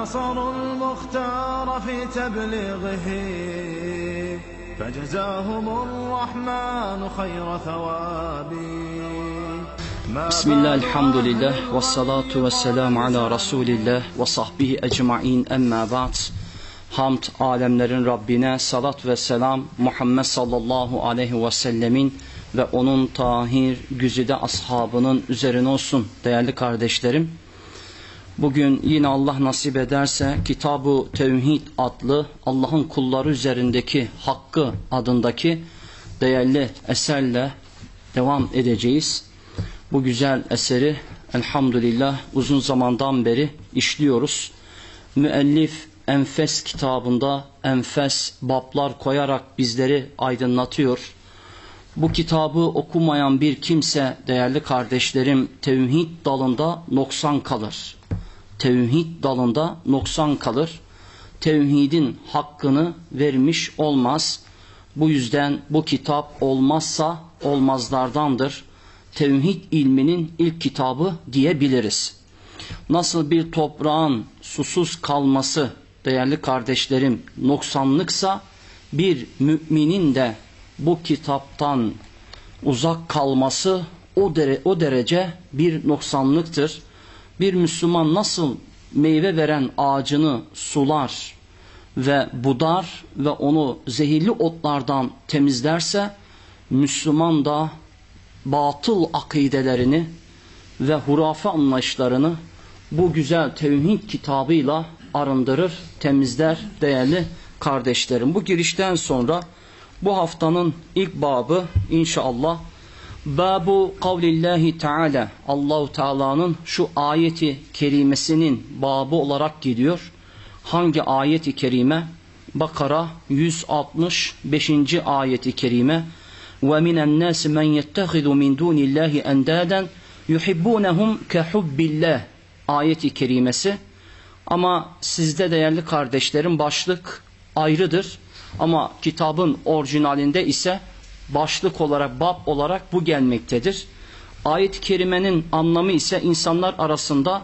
ناصروا المختار في تبليغه فجزاهم الرحمن خير ثواب ما Bismillah, elhamdülillah, ve salatu ve selamu ala Resulillah ve sahbihi ecma'in emma ba'd. Hamd alemlerin Rabbine, salat ve selam Muhammed sallallahu aleyhi ve sellemin ve onun tahir güzide ashabının üzerine olsun değerli kardeşlerim. Bugün yine Allah nasip ederse Kitab-ı Tevhid adlı Allah'ın kulları üzerindeki Hakkı adındaki değerli eserle devam edeceğiz. Bu güzel eseri elhamdülillah uzun zamandan beri işliyoruz. Müellif Enfes kitabında enfes bablar koyarak bizleri aydınlatıyor. Bu kitabı okumayan bir kimse değerli kardeşlerim tevhid dalında noksan kalır. Tevhid dalında noksan kalır. Tevhidin hakkını vermiş olmaz. Bu yüzden bu kitap olmazsa olmazlardandır tevhid ilminin ilk kitabı diyebiliriz. Nasıl bir toprağın susuz kalması değerli kardeşlerim noksanlıksa bir müminin de bu kitaptan uzak kalması o, dere, o derece bir noksanlıktır. Bir Müslüman nasıl meyve veren ağacını sular ve budar ve onu zehirli otlardan temizlerse Müslüman da batıl akidelerini ve hurafe anlayışlarını bu güzel tevhid kitabıyla arındırır, temizler değerli kardeşlerim. Bu girişten sonra bu haftanın ilk babı inşallah Babu kavlillahi teala Allahu Teala'nın şu ayeti kerimesinin babı olarak geliyor. Hangi ayeti kerime? Bakara 165. ayeti kerime. Ve minen nasi men yettehidu min dunillahi endaden yuhibbunahum ke hubbillah ayeti kerimesi. Ama sizde değerli kardeşlerim başlık ayrıdır ama kitabın orijinalinde ise başlık olarak bab olarak bu gelmektedir. Ayet-i kerimenin anlamı ise insanlar arasında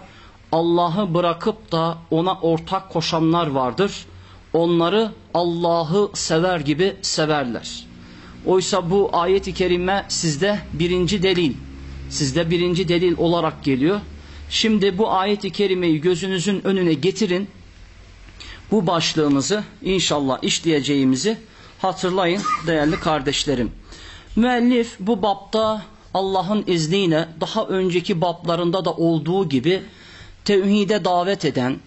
Allah'ı bırakıp da ona ortak koşanlar vardır. Onları Allah'ı sever gibi severler. Oysa bu ayeti kerime sizde birinci delil, sizde birinci delil olarak geliyor. Şimdi bu ayeti kerimeyi gözünüzün önüne getirin. Bu başlığımızı inşallah işleyeceğimizi hatırlayın değerli kardeşlerim. Müellif bu bapta Allah'ın izniyle daha önceki bablarında da olduğu gibi tevhide davet eden,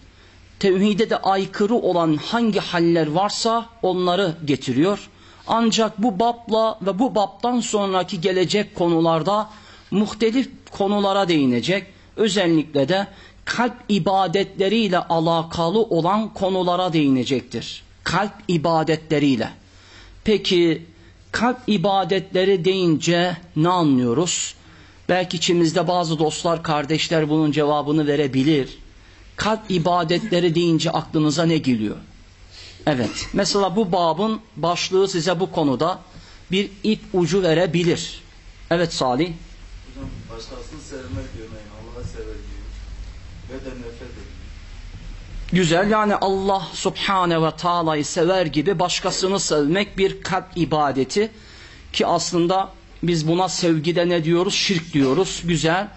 tevhide de aykırı olan hangi haller varsa onları getiriyor ancak bu babla ve bu babtan sonraki gelecek konularda muhtelif konulara değinecek. Özellikle de kalp ibadetleriyle alakalı olan konulara değinecektir. Kalp ibadetleriyle. Peki kalp ibadetleri deyince ne anlıyoruz? Belki içimizde bazı dostlar, kardeşler bunun cevabını verebilir. Kalp ibadetleri deyince aklınıza ne geliyor? Evet. Mesela bu babın başlığı size bu konuda bir ip ucu verebilir. Evet Salih. Hocam başkasını sevmek diyor yani Allah'a sever diyor. Ve de nefret ediyor. Güzel yani Allah subhane ve taala'yı sever gibi başkasını sevmek bir kalp ibadeti ki aslında biz buna sevgide ne diyoruz? Şirk diyoruz. Güzel.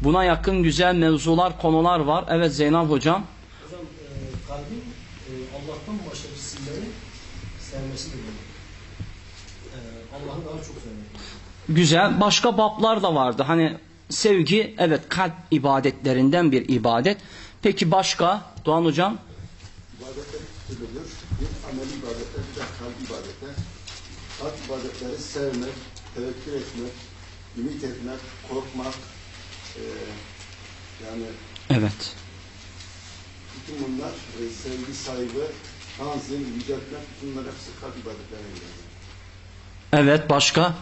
Buna yakın güzel mevzular, konular var. Evet Zeynep hocam. Hocam e, kalbin e, Allah'tan başka cisimleri sevmesidir. Yani. E, Allah'ı daha çok sevmek. Güzel. Başka bablar da vardı. Hani sevgi evet kalp ibadetlerinden bir ibadet. Peki başka Doğan hocam? ibadetler türlüdür. Bir amel ibadetler, bir de kalp ibadetler. Kalp ibadetleri sevmek, tevekkül etmek, ümit etmek, korkmak, eee yani Evet. bütün bunlar e, sevgi, saygı, tanzim, yüceltmek, bunlar hepsi kalp ibadetlerine giriyor. Evet başka?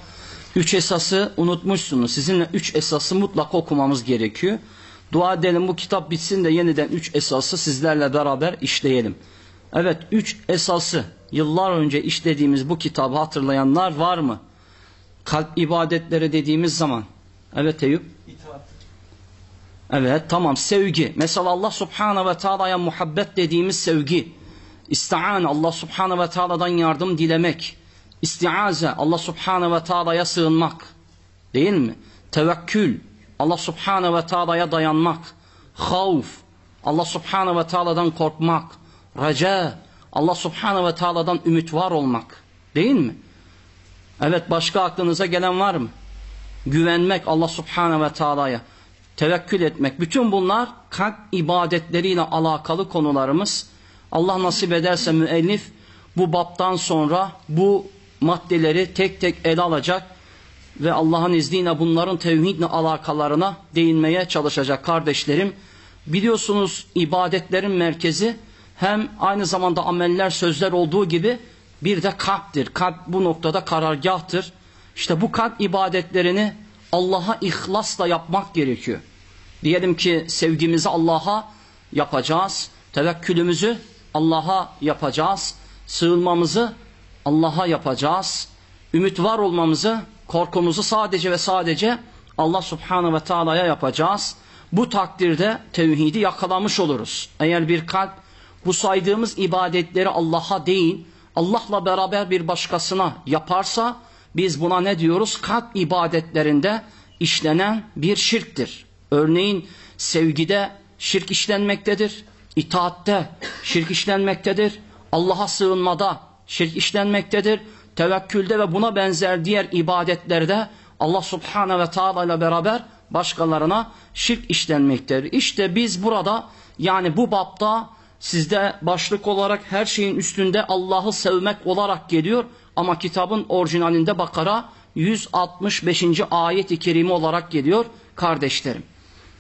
Üç esası unutmuşsunuz. Sizinle üç esası mutlaka okumamız gerekiyor. Dua edelim bu kitap bitsin de yeniden üç esası sizlerle beraber işleyelim. Evet üç esası yıllar önce işlediğimiz bu kitabı hatırlayanlar var mı? Kalp ibadetleri dediğimiz zaman. Evet Eyüp. İtaat. Evet tamam sevgi. Mesela Allah subhanahu ve taala'ya muhabbet dediğimiz sevgi. İsti'an Allah subhanahu ve taala'dan yardım dilemek. İstiaze Allah subhanahu ve taala'ya sığınmak. Değil mi? Tevekkül Allah subhanahu ve taala'ya dayanmak. Havf Allah subhanahu ve taala'dan korkmak. Reca Allah subhanahu ve taala'dan ümit var olmak. Değil mi? Evet başka aklınıza gelen var mı? Güvenmek Allah subhanahu ve taala'ya. Tevekkül etmek. Bütün bunlar kalp ibadetleriyle alakalı konularımız. Allah nasip ederse müellif bu baptan sonra bu maddeleri tek tek ele alacak ve Allah'ın izniyle bunların tevhidle alakalarına değinmeye çalışacak kardeşlerim. Biliyorsunuz ibadetlerin merkezi hem aynı zamanda ameller sözler olduğu gibi bir de kalptir. Kalp bu noktada karargahtır. İşte bu kalp ibadetlerini Allah'a ihlasla yapmak gerekiyor. Diyelim ki sevgimizi Allah'a yapacağız. Tevekkülümüzü Allah'a yapacağız. Sığınmamızı Allah'a yapacağız. Ümit var olmamızı, korkumuzu sadece ve sadece Allah subhanahu ve taala'ya yapacağız. Bu takdirde tevhidi yakalamış oluruz. Eğer bir kalp bu saydığımız ibadetleri Allah'a değil, Allah'la beraber bir başkasına yaparsa biz buna ne diyoruz? Kalp ibadetlerinde işlenen bir şirktir. Örneğin sevgide şirk işlenmektedir. İtaatte şirk işlenmektedir. Allah'a sığınmada şirk işlenmektedir. Tevekkülde ve buna benzer diğer ibadetlerde Allah subhanahu ve taala ile beraber başkalarına şirk işlenmektedir. İşte biz burada yani bu bapta sizde başlık olarak her şeyin üstünde Allah'ı sevmek olarak geliyor. Ama kitabın orijinalinde Bakara 165. ayet-i kerime olarak geliyor kardeşlerim.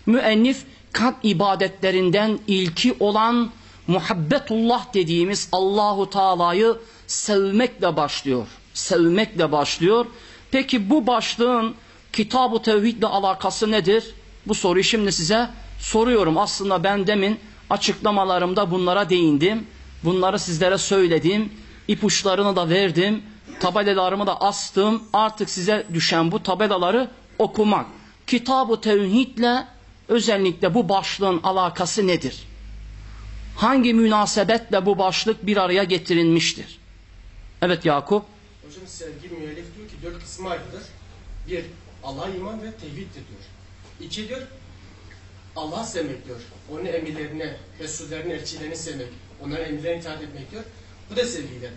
Müennif kalp ibadetlerinden ilki olan muhabbetullah dediğimiz Allahu Teala'yı sevmekle başlıyor. Sevmekle başlıyor. Peki bu başlığın kitab-ı tevhidle alakası nedir? Bu soruyu şimdi size soruyorum. Aslında ben demin açıklamalarımda bunlara değindim. Bunları sizlere söyledim. İpuçlarını da verdim. Tabelalarımı da astım. Artık size düşen bu tabelaları okumak. Kitab-ı tevhidle özellikle bu başlığın alakası nedir? Hangi münasebetle bu başlık bir araya getirilmiştir? Evet Yakup. Hocam sevgi müellif diyor ki dört kısma ayrılır. Bir, Allah'a iman ve tevhiddir diyor. İki diyor, Allah'ı sevmek diyor. Onun emirlerine, Resullerine, elçilerini sevmek. Onların emirlerine itaat etmek diyor. Bu da sevgiyle.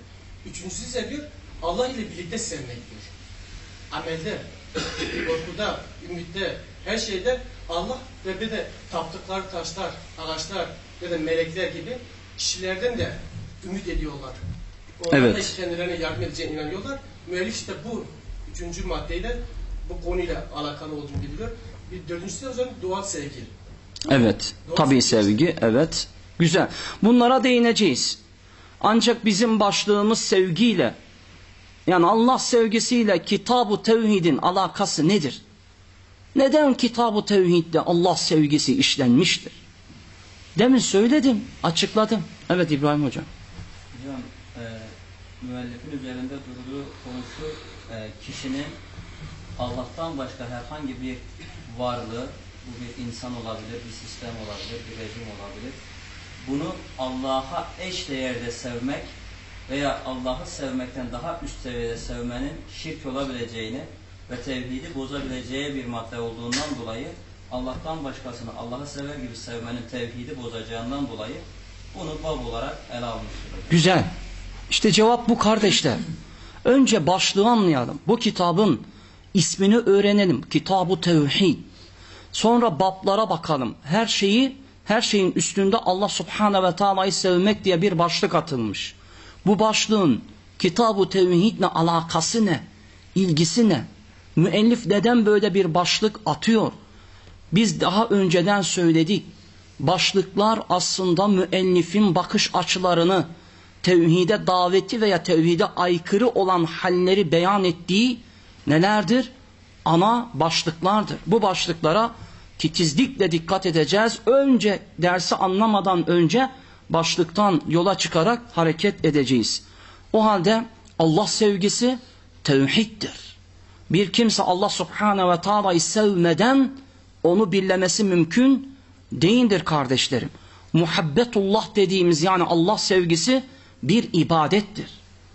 Üçüncüsü ise diyor, Allah ile birlikte sevmek diyor. Amelde, korkuda, ümitte, her şeyde Allah ve bir de taptıkları taşlar, ağaçlar ya da melekler gibi kişilerden de ümit ediyorlar. Onlar Evet. da kendilerine yardım edeceğine inanıyorlar. Müellif işte bu üçüncü maddeyle bu konuyla alakalı olduğunu biliyor. Bir dördüncüsü de doğal sevgi. Evet. Doğru Tabii söylüyorsun. sevgi. Evet. Güzel. Bunlara değineceğiz. Ancak bizim başlığımız sevgiyle yani Allah sevgisiyle kitab-ı tevhidin alakası nedir? Neden kitab-ı tevhidde Allah sevgisi işlenmiştir? Demin söyledim, açıkladım. Evet İbrahim Hocam. Hocam e, müellifin üzerinde durduğu konusu e, kişinin Allah'tan başka herhangi bir varlığı, bu bir insan olabilir, bir sistem olabilir, bir rejim olabilir. Bunu Allah'a eş değerde sevmek veya Allah'ı sevmekten daha üst seviyede sevmenin şirk olabileceğini ve tevhidi bozabileceği bir madde olduğundan dolayı Allah'tan başkasını Allah'ı sever gibi sevmenin tevhidi bozacağından dolayı bunu bab olarak ele almıştır. Güzel. İşte cevap bu kardeşler. Önce başlığı anlayalım. Bu kitabın ismini öğrenelim. Kitab-ı Tevhid. Sonra bablara bakalım. Her şeyi, her şeyin üstünde Allah Subhanahu ve Taala'yı sevmek diye bir başlık atılmış. Bu başlığın Kitab-ı Tevhid'le alakası ne? İlgisi ne? Müellif neden böyle bir başlık atıyor? Biz daha önceden söyledik. Başlıklar aslında müellifin bakış açılarını, tevhide daveti veya tevhide aykırı olan halleri beyan ettiği nelerdir? Ana başlıklardır. Bu başlıklara titizlikle dikkat edeceğiz. Önce dersi anlamadan önce başlıktan yola çıkarak hareket edeceğiz. O halde Allah sevgisi tevhiddir. Bir kimse Allah subhanehu ve taala'yı sevmeden onu birlemesi mümkün değildir kardeşlerim. Muhabbetullah dediğimiz yani Allah sevgisi bir ibadettir.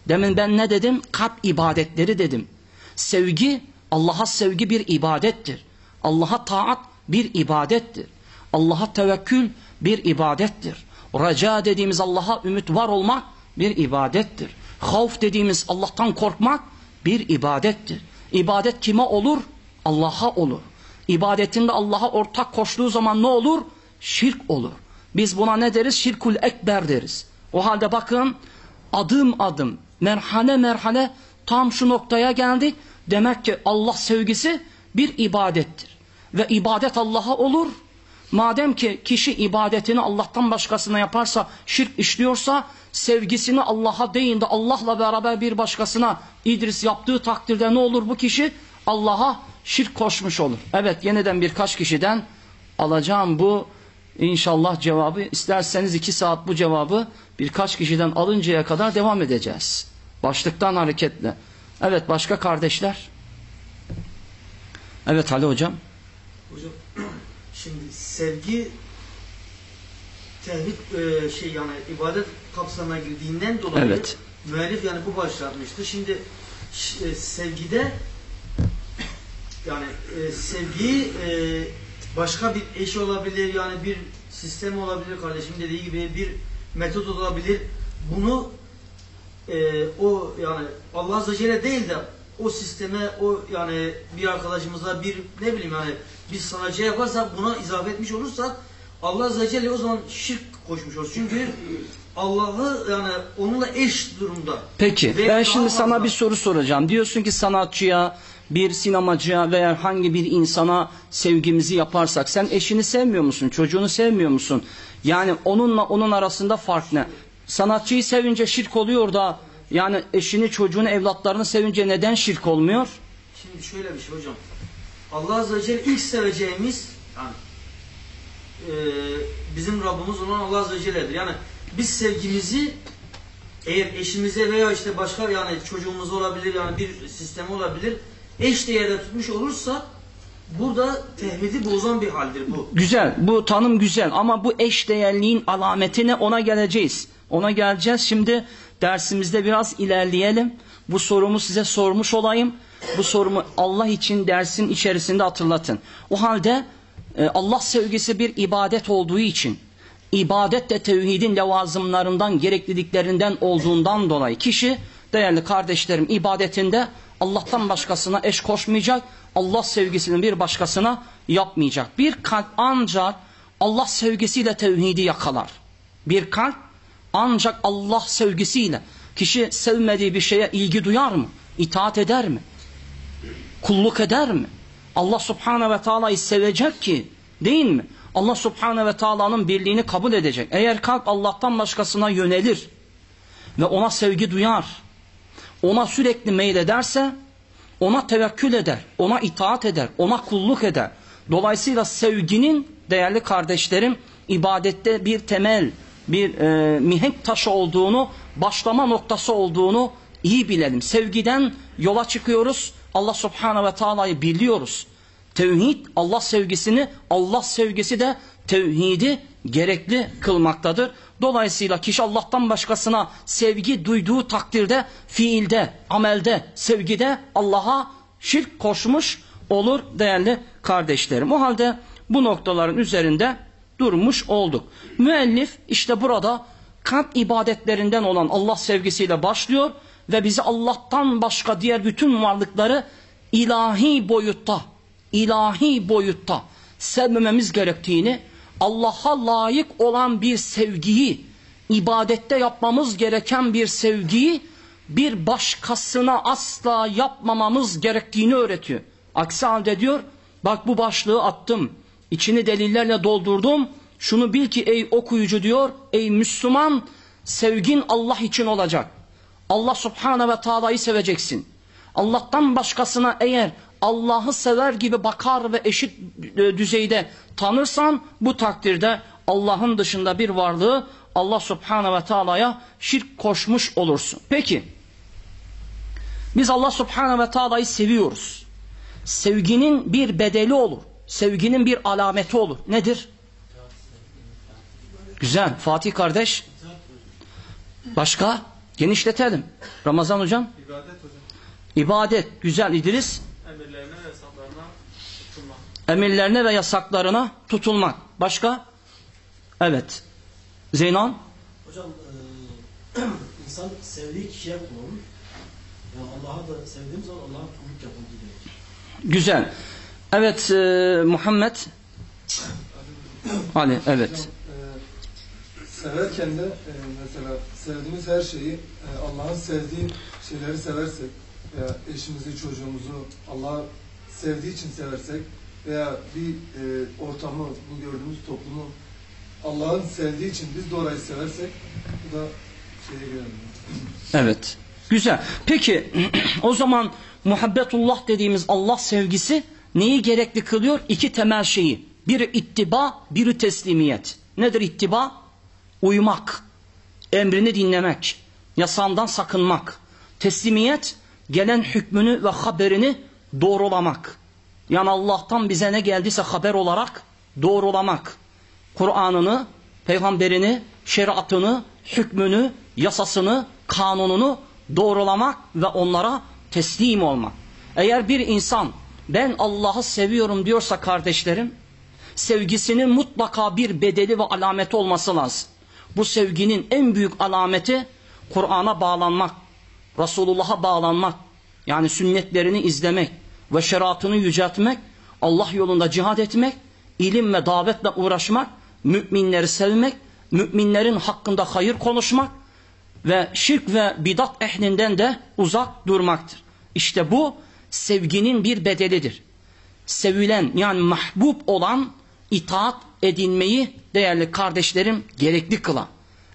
Demin ben ne dedim? Kalp ibadetleri dedim. Sevgi, Allah'a sevgi bir ibadettir. Allah'a taat bir ibadettir. Allah'a tevekkül bir ibadettir. Raca dediğimiz Allah'a ümit var olmak bir ibadettir. Havf dediğimiz Allah'tan korkmak bir ibadettir. İbadet kime olur? Allah'a olur. İbadetinde Allah'a ortak koştuğu zaman ne olur? Şirk olur. Biz buna ne deriz? Şirkul ekber deriz. O halde bakın adım adım, merhale merhale tam şu noktaya geldik. Demek ki Allah sevgisi bir ibadettir. Ve ibadet Allah'a olur. Madem ki kişi ibadetini Allah'tan başkasına yaparsa, şirk işliyorsa, sevgisini Allah'a değil de Allah'la beraber bir başkasına İdris yaptığı takdirde ne olur bu kişi? Allah'a şirk koşmuş olur. Evet yeniden birkaç kişiden alacağım bu inşallah cevabı. İsterseniz iki saat bu cevabı birkaç kişiden alıncaya kadar devam edeceğiz. Başlıktan hareketle. Evet başka kardeşler. Evet Ali hocam. Hocam şimdi sevgi tevhid e, şey yani ibadet kapsamına girdiğinden dolayı Evet. müellif yani bu başlatmıştı. Şimdi e, sevgide yani e, sevgi e, başka bir eş olabilir yani bir sistem olabilir kardeşim dediği gibi bir metot olabilir. Bunu e, o yani Allah Azze Celle değil de o sisteme o yani bir arkadaşımıza bir ne bileyim yani bir sanatçıya yaparsak buna izafe etmiş olursak Allah Azze Celle o zaman şirk koşmuş olur. Çünkü Allah'ı yani onunla eş durumda. Peki Ve ben şimdi sana bir soru soracağım. Diyorsun ki sanatçıya, bir sinemacıya veya herhangi bir insana sevgimizi yaparsak sen eşini sevmiyor musun? Çocuğunu sevmiyor musun? Yani onunla onun arasında fark ne? Sanatçıyı sevince şirk oluyor da yani eşini, çocuğunu, evlatlarını sevince neden şirk olmuyor? Şimdi şöyle bir şey hocam. Allah Azze ve Celle ilk seveceğimiz yani e, bizim Rabbimiz olan Allah Azze ve Celle'dir. Yani biz sevgimizi eğer eşimize veya işte başka yani çocuğumuz olabilir yani bir sistem olabilir eş değerde tutmuş olursa burada tevhidi bozan bir haldir bu. Güzel, bu tanım güzel ama bu eşdeğerliğin alametine ona geleceğiz. Ona geleceğiz. Şimdi dersimizde biraz ilerleyelim. Bu sorumu size sormuş olayım. Bu sorumu Allah için dersin içerisinde hatırlatın. O halde e, Allah sevgisi bir ibadet olduğu için, ibadet de tevhidin levazımlarından, gerekliliklerinden olduğundan dolayı kişi, değerli kardeşlerim, ibadetinde Allah'tan başkasına eş koşmayacak, Allah sevgisini bir başkasına yapmayacak. Bir kalp ancak Allah sevgisiyle tevhidi yakalar. Bir kalp ancak Allah sevgisiyle kişi sevmediği bir şeye ilgi duyar mı? İtaat eder mi? Kulluk eder mi? Allah subhanahu ve taala'yı sevecek ki değil mi? Allah subhanahu ve taala'nın birliğini kabul edecek. Eğer kalp Allah'tan başkasına yönelir ve ona sevgi duyar, ona sürekli meylederse ona tevekkül eder, ona itaat eder, ona kulluk eder. Dolayısıyla sevginin değerli kardeşlerim ibadette bir temel, bir e, mihenk taşı olduğunu, başlama noktası olduğunu iyi bilelim. Sevgiden yola çıkıyoruz. Allah subhanahu ve taala'yı biliyoruz. Tevhid Allah sevgisini, Allah sevgisi de tevhidi gerekli kılmaktadır. Dolayısıyla kişi Allah'tan başkasına sevgi duyduğu takdirde fiilde, amelde, sevgide Allah'a şirk koşmuş olur değerli kardeşlerim. O halde bu noktaların üzerinde durmuş olduk. Müellif işte burada kalp ibadetlerinden olan Allah sevgisiyle başlıyor ve bizi Allah'tan başka diğer bütün varlıkları ilahi boyutta, ilahi boyutta sevmememiz gerektiğini, Allah'a layık olan bir sevgiyi, ibadette yapmamız gereken bir sevgiyi bir başkasına asla yapmamamız gerektiğini öğretiyor. Aksi halde diyor, bak bu başlığı attım, içini delillerle doldurdum, şunu bil ki ey okuyucu diyor, ey Müslüman, sevgin Allah için olacak. Allah subhanahu ve taala'yı seveceksin. Allah'tan başkasına eğer Allah'ı sever gibi bakar ve eşit e, düzeyde tanırsan bu takdirde Allah'ın dışında bir varlığı Allah subhanahu ve taala'ya şirk koşmuş olursun. Peki biz Allah subhanahu ve taala'yı seviyoruz. Sevginin bir bedeli olur. Sevginin bir alameti olur. Nedir? Güzel. Fatih kardeş. Başka? Genişletelim. Ramazan hocam. İbadet hocam. İbadet. Güzel. İdris. Emirlerine ve yasaklarına tutulmak. Emirlerine ve yasaklarına tutulmak. Başka? Evet. Zeynan. Hocam eee, insan sevdiği kişiye kul olur. Yani Allah'a da sevdiğim zaman Allah'a kulluk yapıldı diyor. Güzel. Evet e, Muhammed. Ali. Evet. Ee, severken de e, mesela sevdiğimiz her şeyi e, Allah'ın sevdiği şeyleri seversek veya eşimizi, çocuğumuzu Allah sevdiği için seversek veya bir e, ortamı, bu gördüğümüz toplumu Allah'ın sevdiği için biz de orayı seversek bu da şeye girer. Evet. Güzel. Peki o zaman muhabbetullah dediğimiz Allah sevgisi neyi gerekli kılıyor? İki temel şeyi. Biri ittiba, biri teslimiyet. Nedir ittiba? Uymak. Emrini dinlemek. Yasağından sakınmak. Teslimiyet, gelen hükmünü ve haberini doğrulamak. Yani Allah'tan bize ne geldiyse haber olarak doğrulamak. Kur'an'ını, peygamberini, şeriatını, hükmünü, yasasını, kanununu doğrulamak ve onlara teslim olmak. Eğer bir insan ben Allah'ı seviyorum diyorsa kardeşlerim, sevgisinin mutlaka bir bedeli ve alameti olması lazım. Bu sevginin en büyük alameti Kur'an'a bağlanmak, Resulullah'a bağlanmak, yani sünnetlerini izlemek ve şeriatını yüceltmek, Allah yolunda cihad etmek, ilim ve davetle uğraşmak, müminleri sevmek, müminlerin hakkında hayır konuşmak ve şirk ve bidat ehlinden de uzak durmaktır. İşte bu sevginin bir bedelidir. Sevilen yani mahbub olan itaat edilmeyi değerli kardeşlerim gerekli kılan.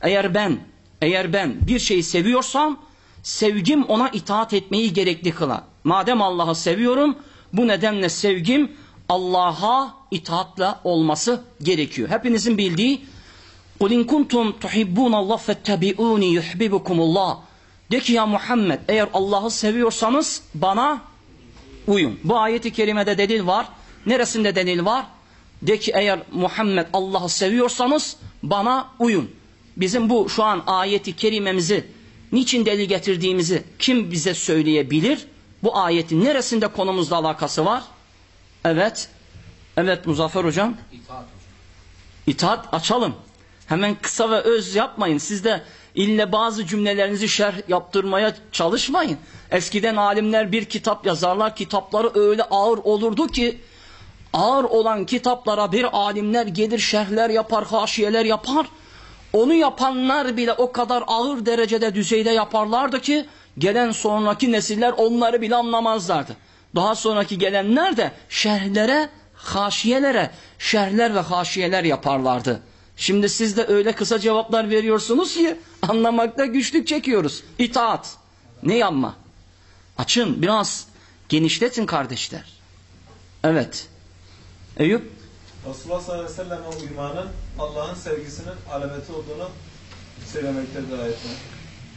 Eğer ben eğer ben bir şeyi seviyorsam sevgim ona itaat etmeyi gerekli kılar. Madem Allah'ı seviyorum bu nedenle sevgim Allah'a itaatle olması gerekiyor. Hepinizin bildiği قُلْ اِنْ كُنْتُمْ تُحِبُّونَ اللّٰهِ فَاتَّبِعُونِ يُحْبِبُكُمُ اللّٰهِ De ki ya Muhammed eğer Allah'ı seviyorsanız bana uyun. Bu ayeti kerimede delil var. Neresinde delil var? De ki eğer Muhammed Allah'ı seviyorsanız bana uyun. Bizim bu şu an ayeti kerimemizi niçin delil getirdiğimizi kim bize söyleyebilir? Bu ayetin neresinde konumuzla alakası var? Evet. Evet Muzaffer hocam. İtaat hocam. İtaat açalım. Hemen kısa ve öz yapmayın. Siz de ille bazı cümlelerinizi şerh yaptırmaya çalışmayın. Eskiden alimler bir kitap yazarlar. Kitapları öyle ağır olurdu ki ağır olan kitaplara bir alimler gelir şerhler yapar, haşiyeler yapar. Onu yapanlar bile o kadar ağır derecede düzeyde yaparlardı ki gelen sonraki nesiller onları bile anlamazlardı. Daha sonraki gelenler de şerhlere, haşiyelere şerhler ve haşiyeler yaparlardı. Şimdi siz de öyle kısa cevaplar veriyorsunuz ki anlamakta güçlük çekiyoruz. İtaat. Ne yanma? Açın biraz genişletin kardeşler. Evet. Eyüp. Resulullah sallallahu aleyhi ve sellem'e uymanın Allah'ın sevgisinin alameti olduğunu söylemektedir ayetler.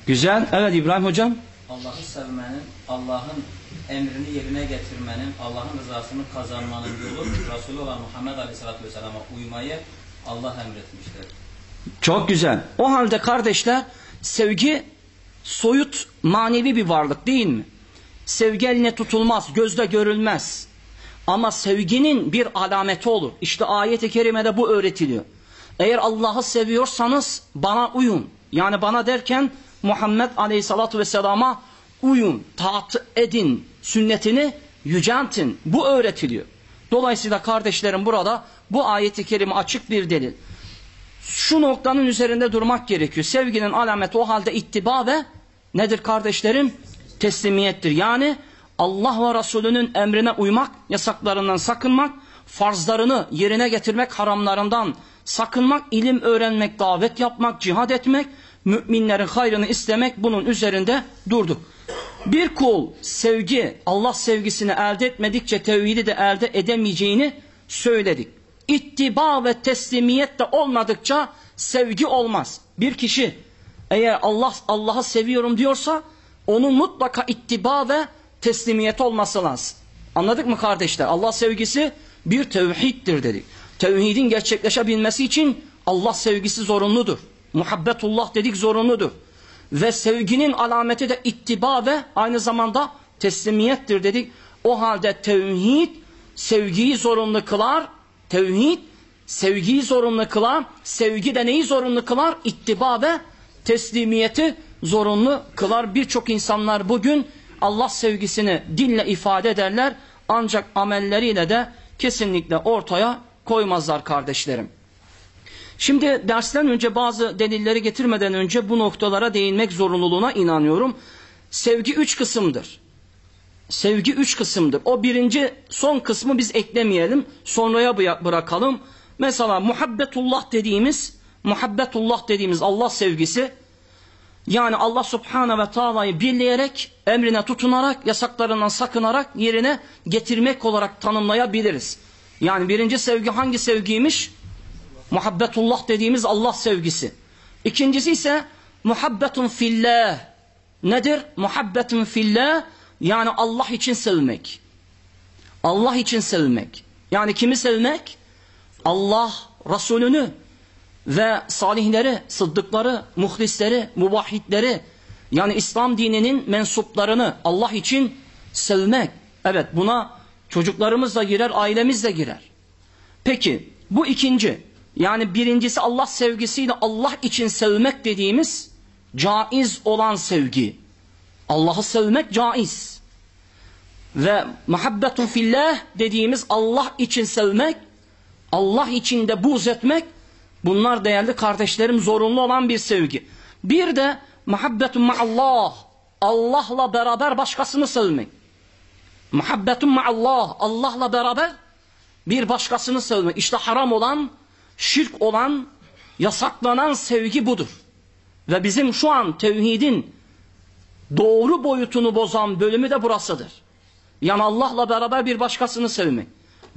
Güzel. Evet İbrahim hocam. Allah'ı sevmenin, Allah'ın emrini yerine getirmenin, Allah'ın rızasını kazanmanın yolu Resulü olan Muhammed Aleyhisselatü Vesselam'a uymayı Allah emretmiştir. Çok güzel. O halde kardeşler sevgi soyut manevi bir varlık değil mi? Sevgi eline tutulmaz, gözle görülmez. Ama sevginin bir alameti olur. İşte ayet-i kerimede bu öğretiliyor. Eğer Allah'ı seviyorsanız bana uyun. Yani bana derken Muhammed Aleyhisselatü Vesselam'a uyun, taat edin, sünnetini yüceltin. Bu öğretiliyor. Dolayısıyla kardeşlerim burada bu ayeti kerime açık bir delil. Şu noktanın üzerinde durmak gerekiyor. Sevginin alameti o halde ittiba ve nedir kardeşlerim? Teslimiyettir. Yani Allah ve Resulünün emrine uymak, yasaklarından sakınmak, farzlarını yerine getirmek, haramlarından sakınmak, ilim öğrenmek, davet yapmak, cihad etmek, müminlerin hayrını istemek bunun üzerinde durduk. Bir kul sevgi, Allah sevgisini elde etmedikçe tevhidi de elde edemeyeceğini söyledik. İttiba ve teslimiyet de olmadıkça sevgi olmaz. Bir kişi eğer Allah Allah'ı seviyorum diyorsa onun mutlaka ittiba ve teslimiyet olması lazım. Anladık mı kardeşler? Allah sevgisi bir tevhiddir dedik. Tevhidin gerçekleşebilmesi için Allah sevgisi zorunludur. Muhabbetullah dedik zorunludur. Ve sevginin alameti de ittiba ve aynı zamanda teslimiyettir dedik. O halde tevhid sevgiyi zorunlu kılar. Tevhid sevgiyi zorunlu kılar. Sevgi de neyi zorunlu kılar? İttiba ve teslimiyeti zorunlu kılar. Birçok insanlar bugün Allah sevgisini dille ifade ederler. Ancak amelleriyle de kesinlikle ortaya koymazlar kardeşlerim. Şimdi dersten önce bazı delilleri getirmeden önce bu noktalara değinmek zorunluluğuna inanıyorum. Sevgi üç kısımdır. Sevgi üç kısımdır. O birinci son kısmı biz eklemeyelim. Sonraya bırakalım. Mesela muhabbetullah dediğimiz muhabbetullah dediğimiz Allah sevgisi yani Allah subhanahu ve taala'yı birleyerek, emrine tutunarak, yasaklarından sakınarak yerine getirmek olarak tanımlayabiliriz. Yani birinci sevgi hangi sevgiymiş? Muhabbetullah dediğimiz Allah sevgisi. İkincisi ise muhabbetun fillah. Nedir? Muhabbetun fillah yani Allah için sevmek. Allah için sevmek. Yani kimi sevmek? Allah Resulünü ve salihleri, sıddıkları, muhlisleri, muvahhidleri yani İslam dininin mensuplarını Allah için sevmek. Evet buna çocuklarımız da girer, ailemiz de girer. Peki bu ikinci. Yani birincisi Allah sevgisiyle Allah için sevmek dediğimiz caiz olan sevgi. Allah'ı sevmek caiz. Ve muhabbetun fillah dediğimiz Allah için sevmek, Allah için de buz etmek bunlar değerli kardeşlerim zorunlu olan bir sevgi. Bir de muhabbetun ma'allah Allah'la beraber başkasını sevmek. Muhabbetun ma'allah Allah'la beraber bir başkasını sevmek. İşte haram olan, şirk olan, yasaklanan sevgi budur. Ve bizim şu an tevhidin doğru boyutunu bozan bölümü de burasıdır. Yani Allah'la beraber bir başkasını sevmek.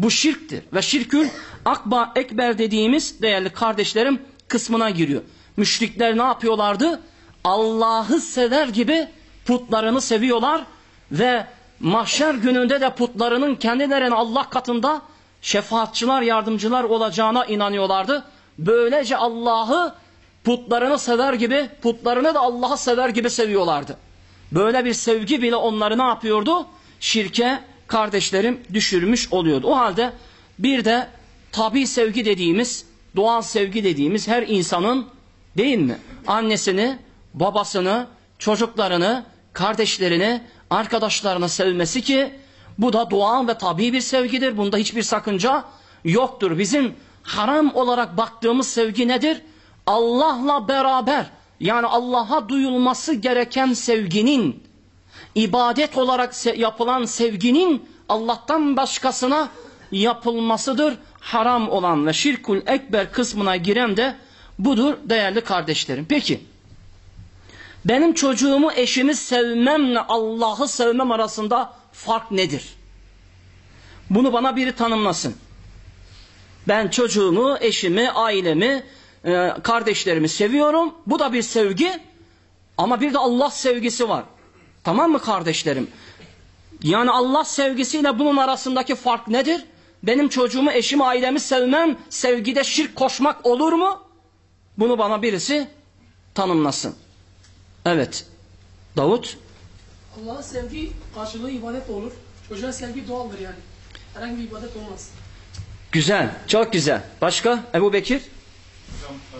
Bu şirktir ve şirkül akba ekber dediğimiz değerli kardeşlerim kısmına giriyor. Müşrikler ne yapıyorlardı? Allah'ı sever gibi putlarını seviyorlar ve mahşer gününde de putlarının kendilerine Allah katında şefaatçılar, yardımcılar olacağına inanıyorlardı. Böylece Allah'ı putlarını sever gibi, putlarını da Allah'ı sever gibi seviyorlardı. Böyle bir sevgi bile onları ne yapıyordu? Şirke kardeşlerim düşürmüş oluyordu. O halde bir de tabi sevgi dediğimiz, doğal sevgi dediğimiz her insanın değil mi? Annesini, babasını, çocuklarını, kardeşlerini, arkadaşlarını sevmesi ki bu da doğal ve tabi bir sevgidir. Bunda hiçbir sakınca yoktur. Bizim haram olarak baktığımız sevgi nedir? Allah'la beraber yani Allah'a duyulması gereken sevginin ibadet olarak yapılan sevginin Allah'tan başkasına yapılmasıdır. Haram olan ve şirkul ekber kısmına giren de budur değerli kardeşlerim. Peki benim çocuğumu eşimi sevmemle Allah'ı sevmem arasında fark nedir? Bunu bana biri tanımlasın. Ben çocuğumu, eşimi, ailemi, e, kardeşlerimi seviyorum. Bu da bir sevgi. Ama bir de Allah sevgisi var. Tamam mı kardeşlerim? Yani Allah sevgisiyle bunun arasındaki fark nedir? Benim çocuğumu, eşimi, ailemi sevmem, sevgide şirk koşmak olur mu? Bunu bana birisi tanımlasın. Evet. Davut? Allah'a sevgi karşılığı ibadet olur. Çocuğa sevgi doğaldır yani. Herhangi bir ibadet olmaz. Güzel, çok güzel. Başka? Ebu Bekir? Hocam, e,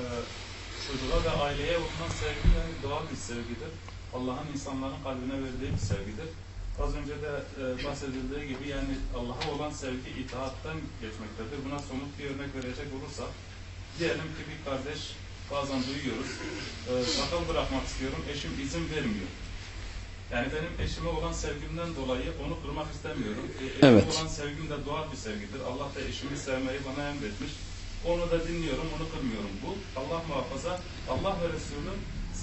çocuğa ve aileye bulunan sevgi yani doğal bir sevgidir. Allah'ın insanların kalbine verdiği bir sevgidir. Az önce de e, bahsedildiği gibi yani Allah'a olan sevgi itaatten geçmektedir. Buna somut bir örnek verecek olursak, diyelim ki bir kardeş bazen duyuyoruz, e, sakal bırakmak istiyorum, eşim izin vermiyor. Yani benim eşime olan sevgimden dolayı onu kırmak istemiyorum. E, eşime Evet. olan sevgim de doğal bir sevgidir. Allah da eşimi sevmeyi bana emretmiş. Onu da dinliyorum, onu kırmıyorum. Bu Allah muhafaza, Allah ve Resulü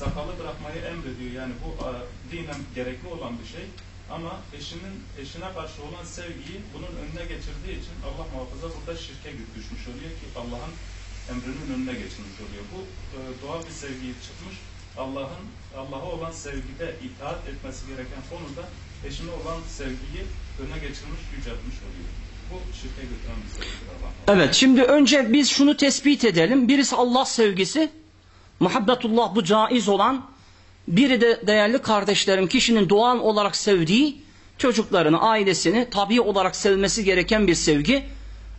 sakalı bırakmayı emrediyor. Yani bu e, dinen gerekli olan bir şey. Ama eşinin eşine karşı olan sevgiyi bunun önüne geçirdiği için Allah muhafaza burada şirke düşmüş oluyor ki Allah'ın emrinin önüne geçirmiş oluyor. Bu e, doğal bir sevgiyi çıkmış. Allah'ın Allah'a olan sevgide itaat etmesi gereken konuda eşine olan sevgiyi öne geçirmiş, yüceltmiş oluyor. Bu şirke götüren bir Allah. Evet şimdi önce biz şunu tespit edelim. Birisi Allah sevgisi, muhabbetullah bu caiz olan. Biri de değerli kardeşlerim kişinin doğal olarak sevdiği çocuklarını, ailesini tabi olarak sevmesi gereken bir sevgi.